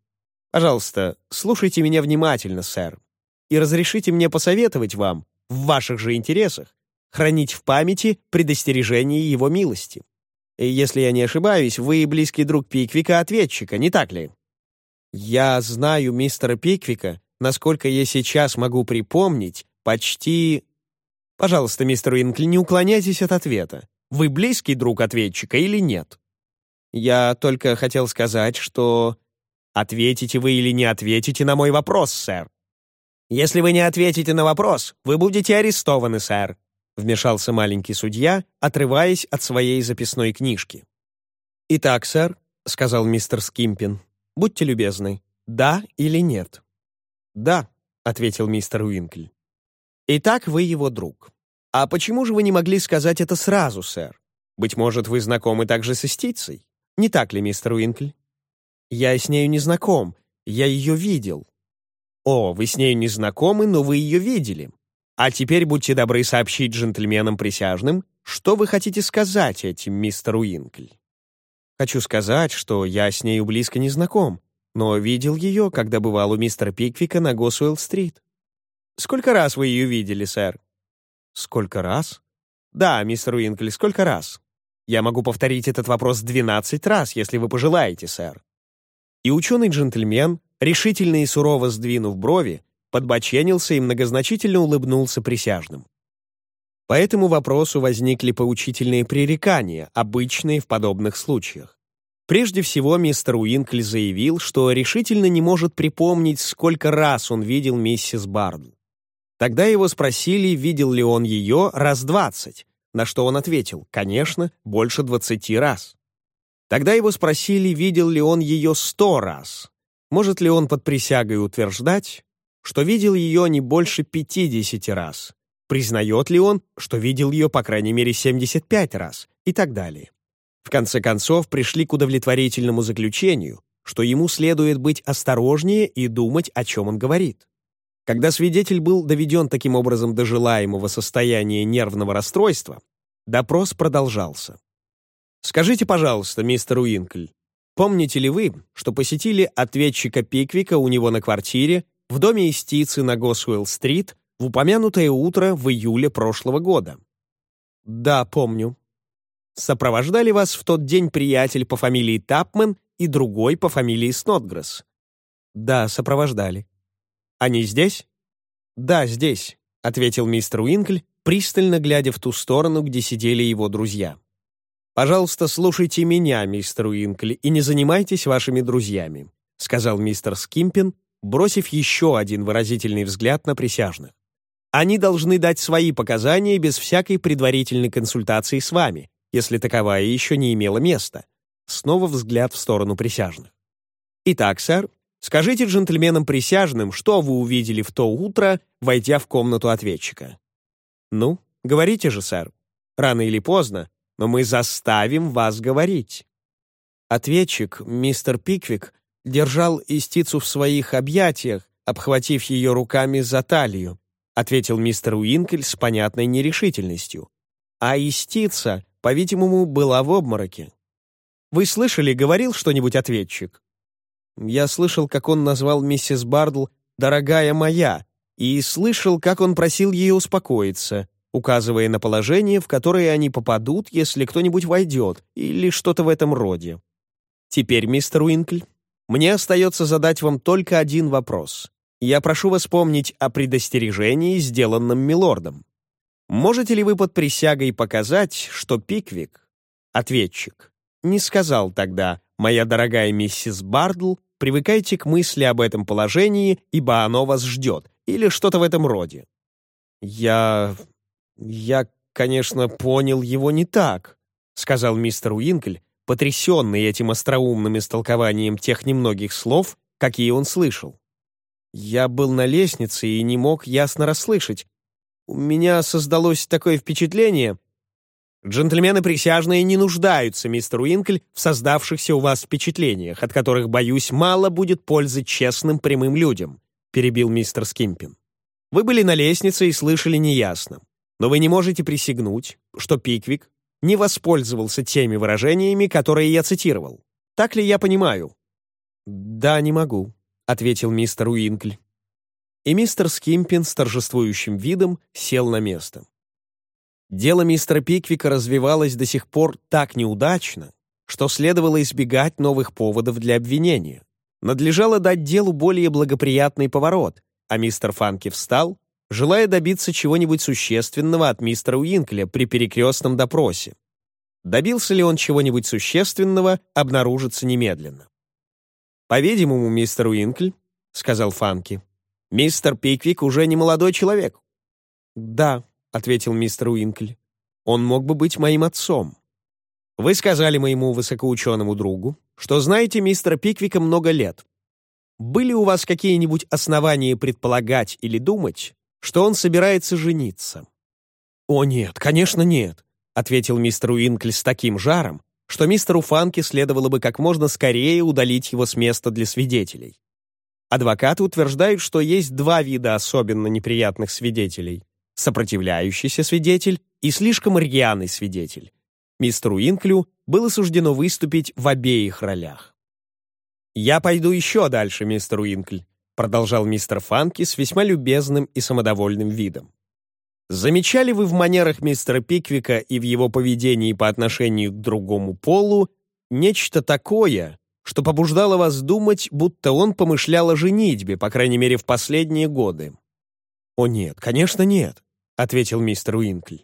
Speaker 1: «пожалуйста, слушайте меня внимательно, сэр, и разрешите мне посоветовать вам, в ваших же интересах, хранить в памяти предостережение его милости. Если я не ошибаюсь, вы близкий друг Пиквика-ответчика, не так ли? Я знаю мистера Пиквика, насколько я сейчас могу припомнить, почти... Пожалуйста, мистер Уинкли, не уклоняйтесь от ответа. Вы близкий друг ответчика или нет? Я только хотел сказать, что... Ответите вы или не ответите на мой вопрос, сэр. Если вы не ответите на вопрос, вы будете арестованы, сэр. — вмешался маленький судья, отрываясь от своей записной книжки. «Итак, сэр», — сказал мистер Скимпин. «Будьте любезны, да или нет?» «Да», — ответил мистер Уинкль. «Итак, вы его друг. А почему же вы не могли сказать это сразу, сэр? Быть может, вы знакомы также с истицей? Не так ли, мистер Уинкль?» «Я с нею не знаком. Я ее видел». «О, вы с нею не знакомы, но вы ее видели. А теперь будьте добры сообщить джентльменам присяжным, что вы хотите сказать этим, мистер Уинкль». «Хочу сказать, что я с нею близко не знаком, но видел ее, когда бывал у мистера Пиквика на Госуэлл-стрит». «Сколько раз вы ее видели, сэр?» «Сколько раз?» «Да, мистер Уинкль, сколько раз?» «Я могу повторить этот вопрос двенадцать раз, если вы пожелаете, сэр». И ученый-джентльмен, решительно и сурово сдвинув брови, подбоченился и многозначительно улыбнулся присяжным. По этому вопросу возникли поучительные пререкания, обычные в подобных случаях. Прежде всего, мистер Уинкли заявил, что решительно не может припомнить, сколько раз он видел миссис Бардл. Тогда его спросили, видел ли он ее раз двадцать, на что он ответил, конечно, больше двадцати раз. Тогда его спросили, видел ли он ее сто раз. Может ли он под присягой утверждать, что видел ее не больше 50 раз, признает ли он, что видел ее по крайней мере 75 раз и так далее. В конце концов пришли к удовлетворительному заключению, что ему следует быть осторожнее и думать, о чем он говорит. Когда свидетель был доведен таким образом до желаемого состояния нервного расстройства, допрос продолжался. «Скажите, пожалуйста, мистер Уинкль, помните ли вы, что посетили ответчика Пиквика у него на квартире в доме истицы на Госуэлл-стрит в упомянутое утро в июле прошлого года. Да, помню. Сопровождали вас в тот день приятель по фамилии Тапмен и другой по фамилии Снотгресс? Да, сопровождали. Они здесь? Да, здесь, ответил мистер Уинкль, пристально глядя в ту сторону, где сидели его друзья. «Пожалуйста, слушайте меня, мистер Уинкли, и не занимайтесь вашими друзьями», сказал мистер Скимпин, бросив еще один выразительный взгляд на присяжных. Они должны дать свои показания без всякой предварительной консультации с вами, если таковая еще не имела места. Снова взгляд в сторону присяжных. Итак, сэр, скажите джентльменам присяжным, что вы увидели в то утро, войдя в комнату ответчика. Ну, говорите же, сэр. Рано или поздно, но мы заставим вас говорить. Ответчик, мистер Пиквик, держал истицу в своих объятиях, обхватив ее руками за талию, ответил мистер Уинкель с понятной нерешительностью. А истица, по-видимому, была в обмороке. «Вы слышали, говорил что-нибудь ответчик?» Я слышал, как он назвал миссис Бардл «дорогая моя», и слышал, как он просил ее успокоиться, указывая на положение, в которое они попадут, если кто-нибудь войдет, или что-то в этом роде. Теперь, мистер Уинкль, мне остается задать вам только один вопрос. Я прошу вас помнить о предостережении, сделанном милордом. Можете ли вы под присягой показать, что Пиквик, ответчик, не сказал тогда «Моя дорогая миссис Бардл, привыкайте к мысли об этом положении, ибо оно вас ждет», или что-то в этом роде? Я... я, конечно, понял его не так, сказал мистер Уинкль, потрясенный этим остроумным истолкованием тех немногих слов, какие он слышал. Я был на лестнице и не мог ясно расслышать. У меня создалось такое впечатление. Джентльмены присяжные не нуждаются, мистер Уинкль, в создавшихся у вас впечатлениях, от которых, боюсь, мало будет пользы честным прямым людям, перебил мистер Скимпин. Вы были на лестнице и слышали неясно. Но вы не можете присягнуть, что Пиквик, не воспользовался теми выражениями, которые я цитировал. Так ли я понимаю?» «Да, не могу», — ответил мистер Уинкль. И мистер Скимпин с торжествующим видом сел на место. Дело мистера Пиквика развивалось до сих пор так неудачно, что следовало избегать новых поводов для обвинения. Надлежало дать делу более благоприятный поворот, а мистер Фанки встал, желая добиться чего-нибудь существенного от мистера Уинкля при перекрестном допросе. Добился ли он чего-нибудь существенного, обнаружится немедленно. «По-видимому, мистер Уинкль», — сказал Фанки, — «мистер Пиквик уже не молодой человек». «Да», — ответил мистер Уинкль, — «он мог бы быть моим отцом». «Вы сказали моему высокоученому другу», что знаете мистера Пиквика много лет. Были у вас какие-нибудь основания предполагать или думать, что он собирается жениться?» «О нет, конечно нет», — ответил мистер Уинкль с таким жаром, что мистеру Фанке следовало бы как можно скорее удалить его с места для свидетелей. Адвокаты утверждают, что есть два вида особенно неприятных свидетелей — сопротивляющийся свидетель и слишком рьяный свидетель. Мистеру Инклю было суждено выступить в обеих ролях. «Я пойду еще дальше, мистер Уинкль», продолжал мистер Фанки с весьма любезным и самодовольным видом. Замечали вы в манерах мистера Пиквика и в его поведении по отношению к другому полу нечто такое, что побуждало вас думать, будто он помышлял о женитьбе, по крайней мере, в последние годы? «О нет, конечно нет», — ответил мистер Уинкль.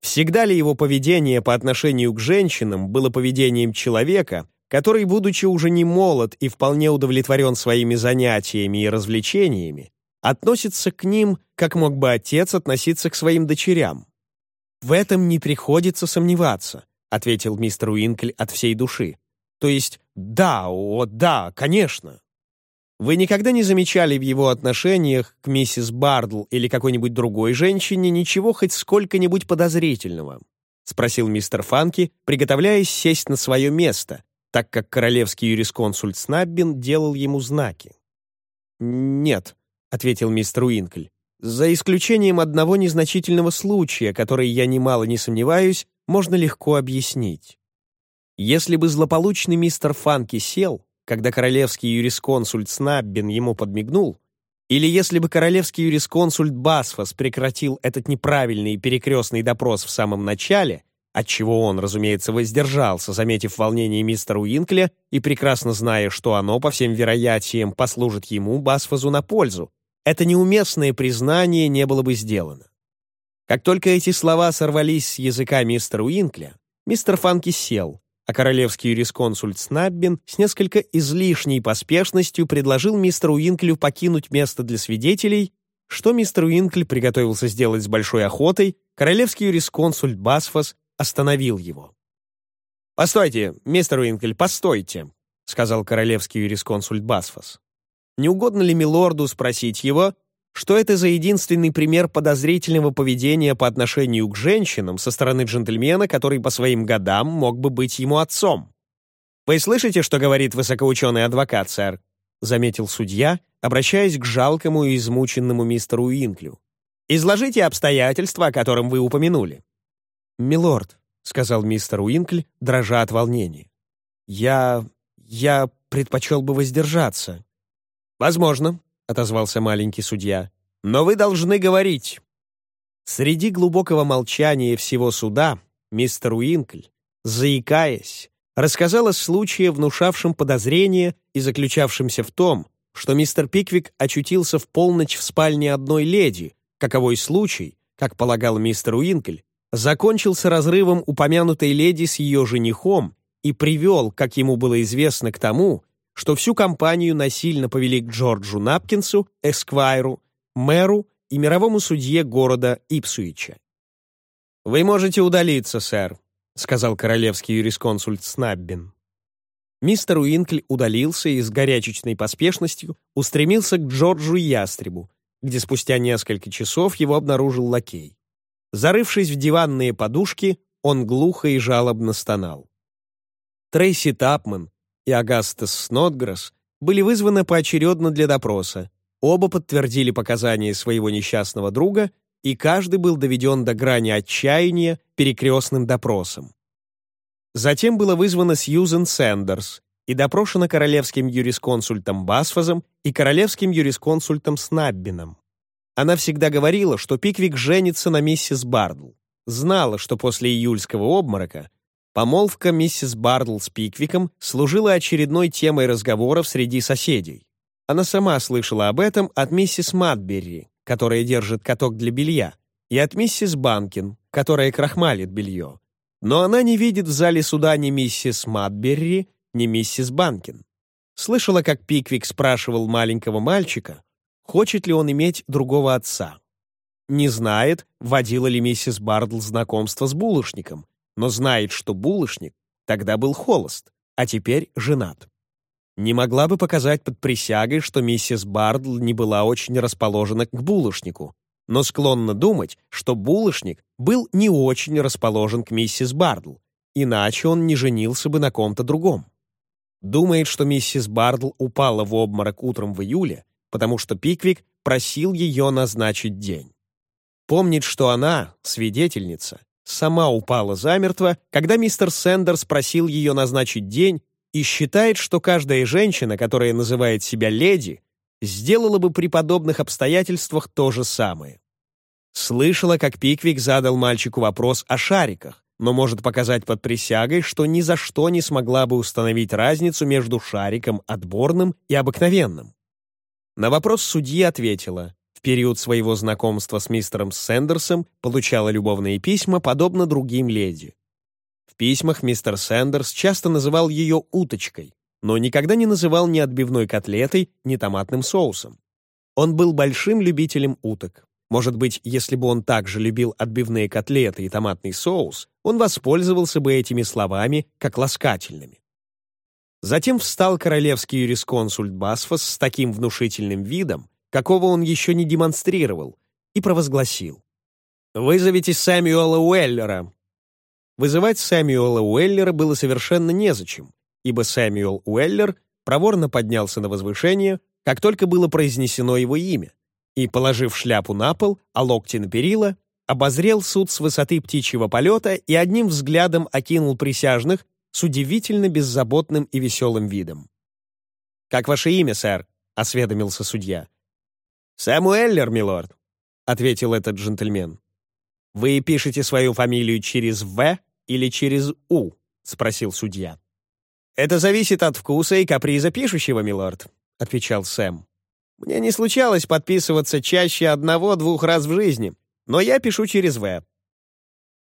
Speaker 1: Всегда ли его поведение по отношению к женщинам было поведением человека, который, будучи уже не молод и вполне удовлетворен своими занятиями и развлечениями, относится к ним, как мог бы отец относиться к своим дочерям. «В этом не приходится сомневаться», — ответил мистер Уинкль от всей души. «То есть, да, о, да, конечно». Вы никогда не замечали в его отношениях к миссис Бардл или какой-нибудь другой женщине ничего хоть сколько-нибудь подозрительного? — спросил мистер Фанки, приготовляясь сесть на свое место, так как королевский юрисконсульт Снаббин делал ему знаки. «Нет», — ответил мистер Уинкль, «за исключением одного незначительного случая, который, я немало не сомневаюсь, можно легко объяснить. Если бы злополучный мистер Фанки сел, когда королевский юрисконсульт Снаббин ему подмигнул, или если бы королевский юрисконсульт Басфос прекратил этот неправильный и перекрестный допрос в самом начале, отчего он, разумеется, воздержался, заметив волнение мистера Уинкля и прекрасно зная, что оно, по всем вероятиям, послужит ему, Басфозу, на пользу, это неуместное признание не было бы сделано. Как только эти слова сорвались с языка мистера Уинкля, мистер Фанки сел, а королевский юрисконсульт Снаббин с несколько излишней поспешностью предложил мистеру Уинклю покинуть место для свидетелей, что мистер Уинкль приготовился сделать с большой охотой, королевский юрисконсульт Басфос остановил его. «Постойте, мистер Уинкль, постойте», — сказал королевский юрисконсульт Басфос. «Не угодно ли милорду спросить его, что это за единственный пример подозрительного поведения по отношению к женщинам со стороны джентльмена, который по своим годам мог бы быть ему отцом. «Вы слышите, что говорит высокоученый адвокат, сэр?» — заметил судья, обращаясь к жалкому и измученному мистеру Уинклю. «Изложите обстоятельства, о котором вы упомянули». «Милорд», — сказал мистер Уинкль, дрожа от волнения, — «я... я предпочел бы воздержаться». «Возможно», — отозвался маленький судья. «Но вы должны говорить». Среди глубокого молчания всего суда мистер Уинкль, заикаясь, рассказал о случае, внушавшем подозрение и заключавшемся в том, что мистер Пиквик очутился в полночь в спальне одной леди, каковой случай, как полагал мистер Уинкль, закончился разрывом упомянутой леди с ее женихом и привел, как ему было известно, к тому, что всю компанию насильно повели к Джорджу Напкинсу, Эсквайру, мэру и мировому судье города Ипсуича. «Вы можете удалиться, сэр», — сказал королевский юрисконсульт Снаббин. Мистер Уинкль удалился и с горячечной поспешностью устремился к Джорджу Ястребу, где спустя несколько часов его обнаружил лакей. Зарывшись в диванные подушки, он глухо и жалобно стонал. Трейси Тапман, и Агастес Снотгресс были вызваны поочередно для допроса. Оба подтвердили показания своего несчастного друга, и каждый был доведен до грани отчаяния перекрестным допросом. Затем было вызвано Сьюзен Сэндерс и допрошено королевским юрисконсультом Басфазом и королевским юрисконсультом Снаббином. Она всегда говорила, что Пиквик женится на миссис Бардл. Знала, что после июльского обморока Помолвка миссис Бардл с Пиквиком служила очередной темой разговоров среди соседей. Она сама слышала об этом от миссис Матберри, которая держит каток для белья, и от миссис Банкин, которая крахмалит белье. Но она не видит в зале суда ни миссис Матберри, ни миссис Банкин. Слышала, как Пиквик спрашивал маленького мальчика, хочет ли он иметь другого отца. Не знает, водила ли миссис Бардл знакомство с булочником, но знает, что булочник тогда был холост, а теперь женат. Не могла бы показать под присягой, что миссис Бардл не была очень расположена к булочнику, но склонна думать, что булочник был не очень расположен к миссис Бардл, иначе он не женился бы на ком-то другом. Думает, что миссис Бардл упала в обморок утром в июле, потому что Пиквик просил ее назначить день. Помнит, что она, свидетельница, сама упала замертво, когда мистер Сэндерс просил ее назначить день и считает, что каждая женщина, которая называет себя леди, сделала бы при подобных обстоятельствах то же самое. Слышала, как Пиквик задал мальчику вопрос о шариках, но может показать под присягой, что ни за что не смогла бы установить разницу между шариком отборным и обыкновенным. На вопрос судьи ответила, в период своего знакомства с мистером Сэндерсом получала любовные письма, подобно другим леди. В письмах мистер Сэндерс часто называл ее «уточкой», но никогда не называл ни отбивной котлетой, ни томатным соусом. Он был большим любителем уток. Может быть, если бы он также любил отбивные котлеты и томатный соус, он воспользовался бы этими словами как ласкательными. Затем встал королевский юрисконсульт Басфос с таким внушительным видом, какого он еще не демонстрировал, и провозгласил. «Вызовите Сэмюэла Уэллера». Вызывать Сэмюэла Уэллера было совершенно незачем, ибо Сэмюэл Уэллер проворно поднялся на возвышение, как только было произнесено его имя, и, положив шляпу на пол, а локти на перила, обозрел суд с высоты птичьего полета и одним взглядом окинул присяжных с удивительно беззаботным и веселым видом. «Как ваше имя, сэр?» — осведомился судья. «Сэмуэллер, милорд», — ответил этот джентльмен. «Вы пишете свою фамилию через «В» или через «У»?» — спросил судья. «Это зависит от вкуса и каприза пишущего, милорд», — отвечал Сэм. «Мне не случалось подписываться чаще одного-двух раз в жизни, но я пишу через «В».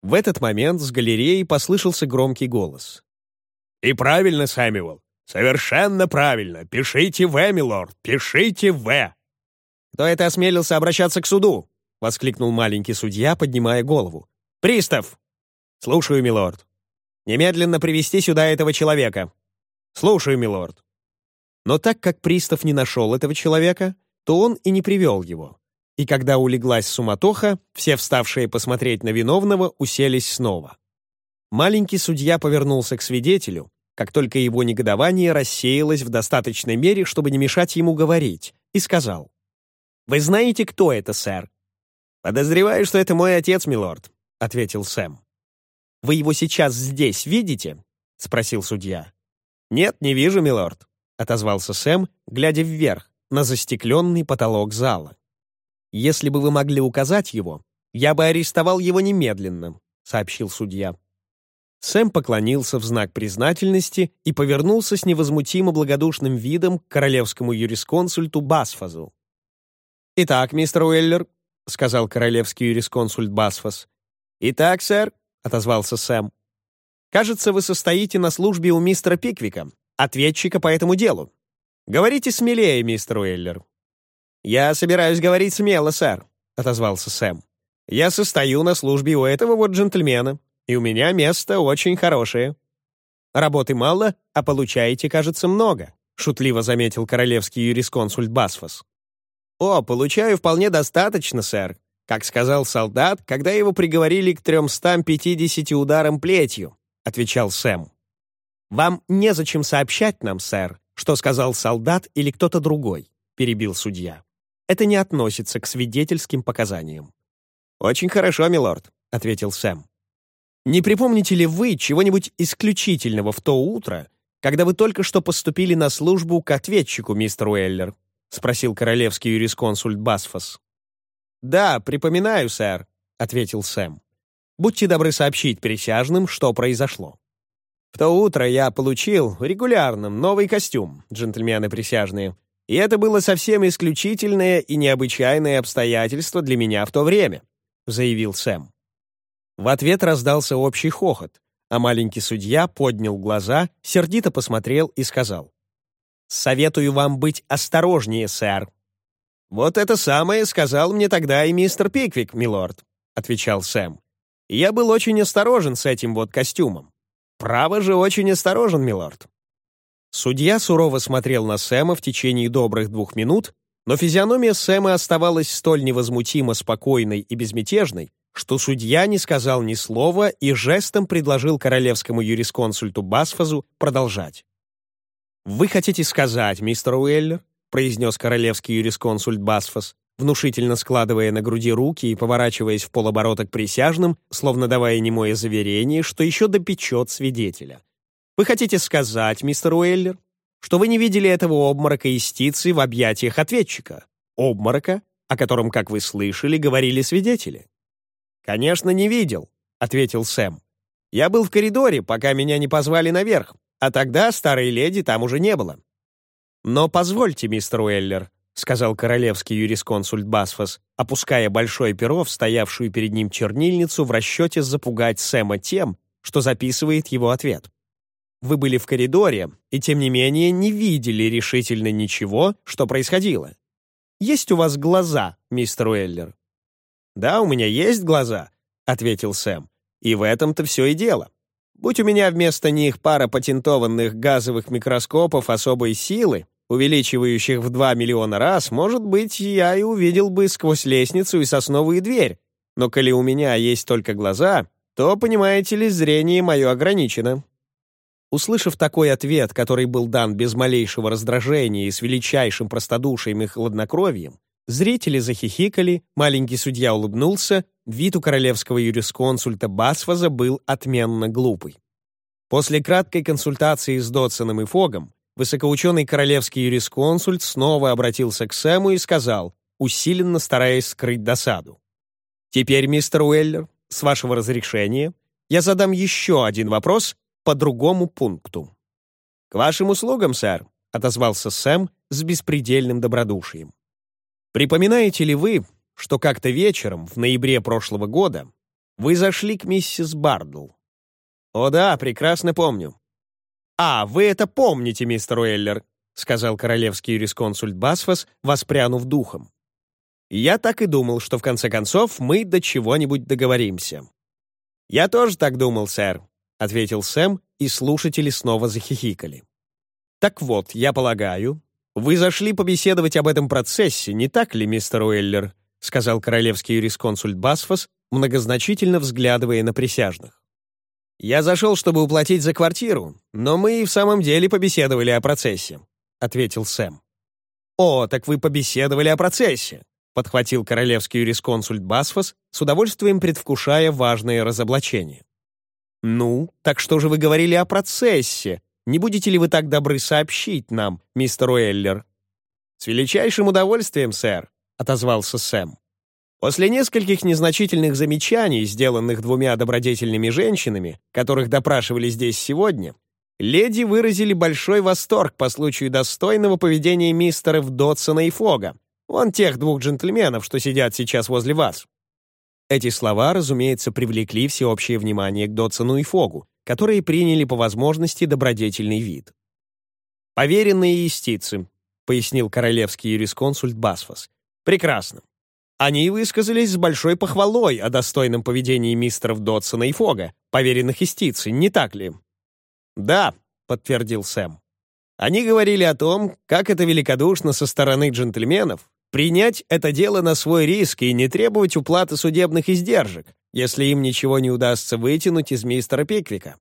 Speaker 1: В этот момент с галереи послышался громкий голос. «И правильно, Сэмюэл. Совершенно правильно. Пишите «В», милорд, пишите «В». «Кто это осмелился обращаться к суду?» — воскликнул маленький судья, поднимая голову. «Пристав!» «Слушаю, милорд. Немедленно привести сюда этого человека». «Слушаю, милорд». Но так как пристав не нашел этого человека, то он и не привел его. И когда улеглась суматоха, все вставшие посмотреть на виновного уселись снова. Маленький судья повернулся к свидетелю, как только его негодование рассеялось в достаточной мере, чтобы не мешать ему говорить, и сказал. «Вы знаете, кто это, сэр?» «Подозреваю, что это мой отец, милорд», — ответил Сэм. «Вы его сейчас здесь видите?» — спросил судья. «Нет, не вижу, милорд», — отозвался Сэм, глядя вверх, на застекленный потолок зала. «Если бы вы могли указать его, я бы арестовал его немедленно», — сообщил судья. Сэм поклонился в знак признательности и повернулся с невозмутимо благодушным видом к королевскому юрисконсульту Басфазу. «Итак, мистер Уэллер», — сказал королевский юрисконсульт Басфас. «Итак, сэр», — отозвался Сэм. «Кажется, вы состоите на службе у мистера Пиквика, ответчика по этому делу. Говорите смелее, мистер Уэллер». «Я собираюсь говорить смело, сэр», — отозвался Сэм. «Я состою на службе у этого вот джентльмена, и у меня место очень хорошее». «Работы мало, а получаете, кажется, много», — шутливо заметил королевский юрисконсульт Басфас. «О, получаю вполне достаточно, сэр», как сказал солдат, когда его приговорили к 350 ударам плетью, отвечал Сэм. «Вам незачем сообщать нам, сэр, что сказал солдат или кто-то другой», перебил судья. «Это не относится к свидетельским показаниям». «Очень хорошо, милорд», — ответил Сэм. Не припомните ли вы чего-нибудь исключительного в то утро, когда вы только что поступили на службу к ответчику, мистер Уэллер?» — спросил королевский юрисконсульт Басфос. «Да, припоминаю, сэр», — ответил Сэм. «Будьте добры сообщить присяжным, что произошло». «В то утро я получил регулярным новый костюм, джентльмены присяжные, и это было совсем исключительное и необычайное обстоятельство для меня в то время», — заявил Сэм. В ответ раздался общий хохот, а маленький судья поднял глаза, сердито посмотрел и сказал. «Советую вам быть осторожнее, сэр». «Вот это самое сказал мне тогда и мистер Пиквик, милорд», — отвечал Сэм. «Я был очень осторожен с этим вот костюмом». «Право же очень осторожен, милорд», Судья сурово смотрел на Сэма в течение добрых двух минут, но физиономия Сэма оставалась столь невозмутимо спокойной и безмятежной, что судья не сказал ни слова и жестом предложил королевскому юрисконсульту Басфазу продолжать. «Вы хотите сказать, мистер Уэллер, произнес королевский юрисконсульт Басфас, внушительно складывая на груди руки и поворачиваясь в полоборота к присяжным, словно давая немое заверение, что еще допечет свидетеля. «Вы хотите сказать, мистер Уэллер, что вы не видели этого обморока истицы в объятиях ответчика? Обморока, о котором, как вы слышали, говорили свидетели?» «Конечно, не видел», — ответил Сэм. «Я был в коридоре, пока меня не позвали наверх, а тогда старой леди там уже не было. «Но позвольте, мистер Уэллер», — сказал королевский юрисконсульт Басфас, опуская большое перо в стоявшую перед ним чернильницу в расчете запугать Сэма тем, что записывает его ответ. «Вы были в коридоре и, тем не менее, не видели решительно ничего, что происходило. Есть у вас глаза, мистер Уэллер?» «Да, у меня есть глаза», — ответил Сэм. «И в этом-то все и дело. Будь у меня вместо них пара патентованных газовых микроскопов особой силы, увеличивающих в 2 миллиона раз, может быть, я и увидел бы сквозь лестницу и сосновую дверь. Но коли у меня есть только глаза, то, понимаете ли, зрение мое ограничено». Услышав такой ответ, который был дан без малейшего раздражения и с величайшим простодушием и хладнокровием, зрители захихикали, маленький судья улыбнулся, Вид у королевского юрисконсульта Басфаза был отменно глупый. После краткой консультации с Дотсоном и Фогом высокоученый королевский юрисконсульт снова обратился к Сэму и сказал, усиленно стараясь скрыть досаду. «Теперь, мистер Уэллер, с вашего разрешения, я задам еще один вопрос по другому пункту». «К вашим услугам, сэр», — отозвался Сэм с беспредельным добродушием. «Припоминаете ли вы, что как-то вечером, в ноябре прошлого года, вы зашли к миссис Бардл. «О да, прекрасно помню». «А, вы это помните, мистер Уэллер», сказал королевский юрисконсульт Басфас, воспрянув духом. «Я так и думал, что в конце концов мы до чего-нибудь договоримся». «Я тоже так думал, сэр», — ответил Сэм, и слушатели снова захихикали. «Так вот, я полагаю, вы зашли побеседовать об этом процессе, не так ли, мистер Уэллер?» — сказал королевский юрисконсульт Басфос, многозначительно взглядывая на присяжных. «Я зашел, чтобы уплатить за квартиру, но мы и в самом деле побеседовали о процессе», — ответил Сэм. «О, так вы побеседовали о процессе», — подхватил королевский юрисконсульт Басфос, с удовольствием предвкушая важное разоблачение. «Ну, так что же вы говорили о процессе? Не будете ли вы так добры сообщить нам, мистер Уэллер?» «С величайшим удовольствием, сэр», отозвался Сэм. После нескольких незначительных замечаний, сделанных двумя добродетельными женщинами, которых допрашивали здесь сегодня, леди выразили большой восторг по случаю достойного поведения мистеров Дотсона и Фога, вон тех двух джентльменов, что сидят сейчас возле вас. Эти слова, разумеется, привлекли всеобщее внимание к Дотсону и Фогу, которые приняли по возможности добродетельный вид. «Поверенные истицы», — пояснил королевский юрисконсульт Басфос, Прекрасно. Они высказались с большой похвалой о достойном поведении мистеров Дотсона и Фога, поверенных истицей, не так ли? «Да», — подтвердил Сэм. «Они говорили о том, как это великодушно со стороны джентльменов принять это дело на свой риск и не требовать уплаты судебных издержек, если им ничего не удастся вытянуть из мистера Пиквика».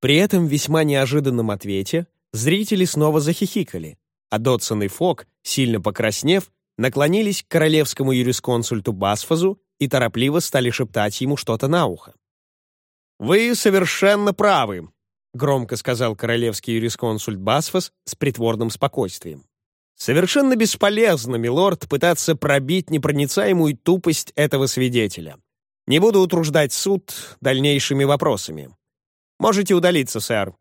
Speaker 1: При этом весьма неожиданном ответе зрители снова захихикали, а Дотсон и Фог, сильно покраснев, наклонились к королевскому юрисконсульту Басфазу и торопливо стали шептать ему что-то на ухо. «Вы совершенно правы», — громко сказал королевский юрисконсульт Басфас с притворным спокойствием. «Совершенно бесполезно, милорд, пытаться пробить непроницаемую тупость этого свидетеля. Не буду утруждать суд дальнейшими вопросами. Можете удалиться, сэр.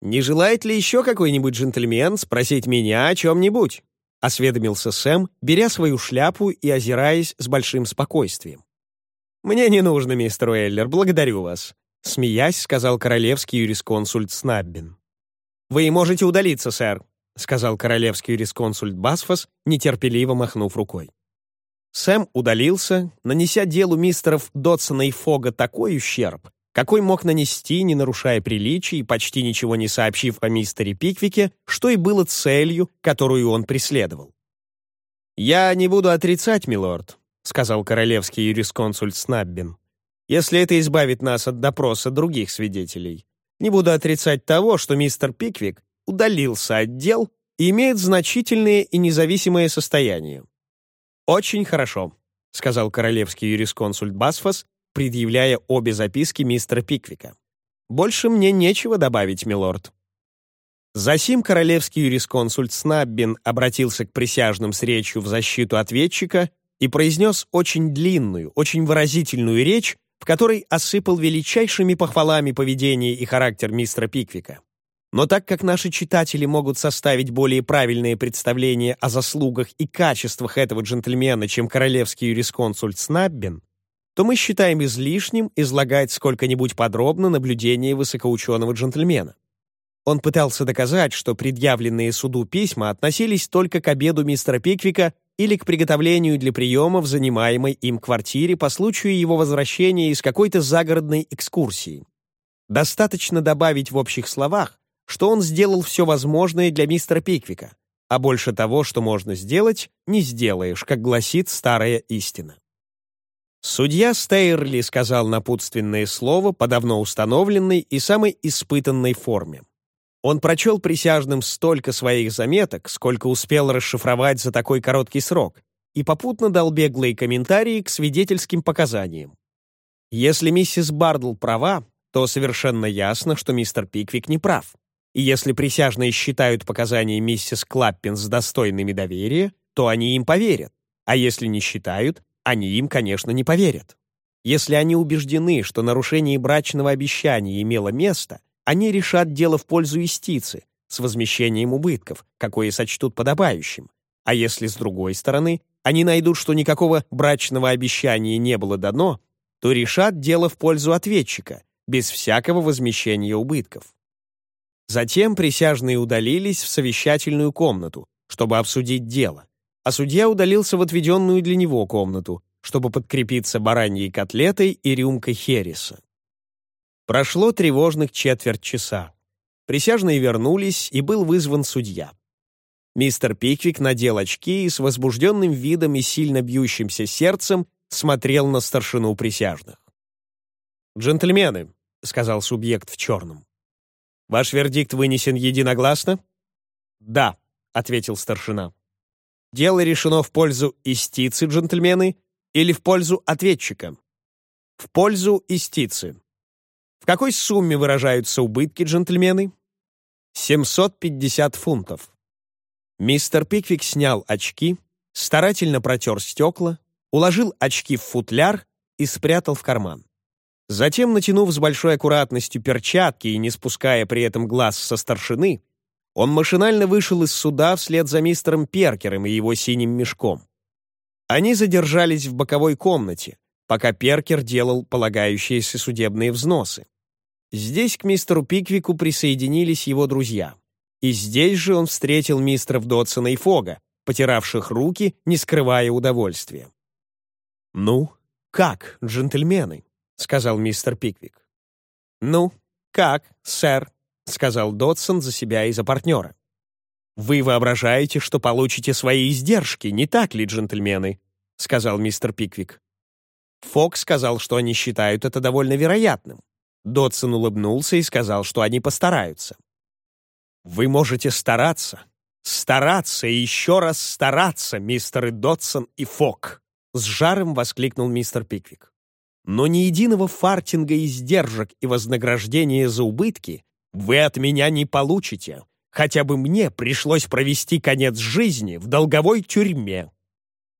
Speaker 1: Не желает ли еще какой-нибудь джентльмен спросить меня о чем-нибудь?» — осведомился Сэм, беря свою шляпу и озираясь с большим спокойствием. «Мне не нужно, мистер Уэллер, благодарю вас», — смеясь, сказал королевский юрисконсульт Снаббин. «Вы можете удалиться, сэр», — сказал королевский юрисконсульт Басфас, нетерпеливо махнув рукой. Сэм удалился, нанеся делу мистеров Дотсона и Фога такой ущерб, какой мог нанести, не нарушая приличий и почти ничего не сообщив о мистере Пиквике, что и было целью, которую он преследовал. «Я не буду отрицать, милорд», — сказал королевский юрисконсульт Снаббин, «если это избавит нас от допроса других свидетелей. Не буду отрицать того, что мистер Пиквик удалился от дел и имеет значительное и независимое состояние. «Очень хорошо», — сказал королевский юрисконсульт Басфос, предъявляя обе записки мистера Пиквика. «Больше мне нечего добавить, милорд». Засим королевский юрисконсульт Снаббин обратился к присяжным с речью в защиту ответчика и произнес очень длинную, очень выразительную речь, в которой осыпал величайшими похвалами поведение и характер мистера Пиквика. Но так как наши читатели могут составить более правильное представление о заслугах и качествах этого джентльмена, чем королевский юрисконсульт Снаббин, то мы считаем излишним излагать сколько-нибудь подробно наблюдения высокоученого джентльмена. Он пытался доказать, что предъявленные суду письма относились только к обеду мистера Пиквика или к приготовлению для приема в занимаемой им квартире по случаю его возвращения из какой-то загородной экскурсии. Достаточно добавить в общих словах, что он сделал все возможное для мистера Пиквика, а больше того, что можно сделать, не сделаешь, как гласит старая истина. Судья Стейрли сказал напутственное слово по давно установленной и самой испытанной форме. Он прочел присяжным столько своих заметок, сколько успел расшифровать за такой короткий срок, и попутно дал беглые комментарии к свидетельским показаниям. Если миссис Бардл права, то совершенно ясно, что мистер Пиквик не прав. И если присяжные считают показания миссис Клаппинс достойными доверия, то они им поверят. А если не считают, они им, конечно, не поверят. Если они убеждены, что нарушение брачного обещания имело место, они решат дело в пользу истицы, с возмещением убытков, какое сочтут подобающим. А если, с другой стороны, они найдут, что никакого брачного обещания не было дано, то решат дело в пользу ответчика, без всякого возмещения убытков. Затем присяжные удалились в совещательную комнату, чтобы обсудить дело, а судья удалился в отведенную для него комнату, чтобы подкрепиться бараньей котлетой и рюмкой хереса. Прошло тревожных четверть часа. Присяжные вернулись, и был вызван судья. Мистер Пиквик надел очки и с возбужденным видом и сильно бьющимся сердцем смотрел на старшину присяжных. «Джентльмены», — сказал субъект в черном, Ваш вердикт вынесен единогласно? Да, ответил старшина. Дело решено в пользу истицы, джентльмены, или в пользу ответчика? В пользу истицы. В какой сумме выражаются убытки, джентльмены? 750 фунтов. Мистер Пиквик снял очки, старательно протер стекла, уложил очки в футляр и спрятал в карман. Затем, натянув с большой аккуратностью перчатки и не спуская при этом глаз со старшины, он машинально вышел из суда вслед за мистером Перкером и его синим мешком. Они задержались в боковой комнате, пока Перкер делал полагающиеся судебные взносы. Здесь к мистеру Пиквику присоединились его друзья. И здесь же он встретил мистеров Дотсона и Фога, потиравших руки, не скрывая удовольствия. «Ну, как, джентльмены?» — сказал мистер Пиквик. «Ну, как, сэр?» — сказал Дотсон за себя и за партнера. «Вы воображаете, что получите свои издержки, не так ли, джентльмены?» — сказал мистер Пиквик. Фокс сказал, что они считают это довольно вероятным. Дотсон улыбнулся и сказал, что они постараются. «Вы можете стараться, стараться и еще раз стараться, мистеры Дотсон и Фок!» С жаром воскликнул мистер Пиквик но ни единого фартинга издержек и вознаграждения за убытки вы от меня не получите. Хотя бы мне пришлось провести конец жизни в долговой тюрьме».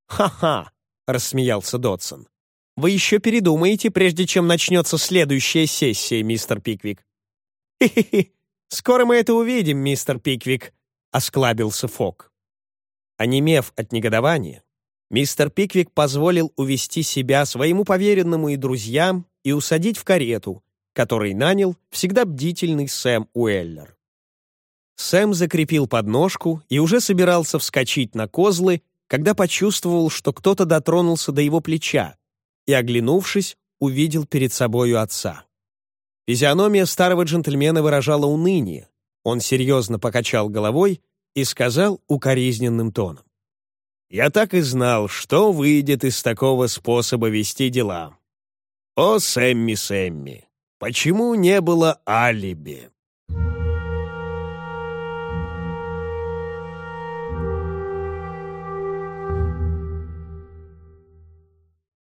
Speaker 1: «Ха-ха!» — рассмеялся Додсон. «Вы еще передумаете, прежде чем начнется следующая сессия, мистер Пиквик». «Хе-хе-хе! Скоро мы это увидим, мистер Пиквик», — осклабился Фок. Онемев от негодования, Мистер Пиквик позволил увести себя своему поверенному и друзьям и усадить в карету, который нанял всегда бдительный Сэм Уэллер. Сэм закрепил подножку и уже собирался вскочить на козлы, когда почувствовал, что кто-то дотронулся до его плеча, и, оглянувшись, увидел перед собою отца. Физиономия старого джентльмена выражала уныние. Он серьезно покачал головой и сказал укоризненным тоном. «Я так и знал, что выйдет из такого способа вести дела. О, Сэмми, Сэмми, почему не было алиби?»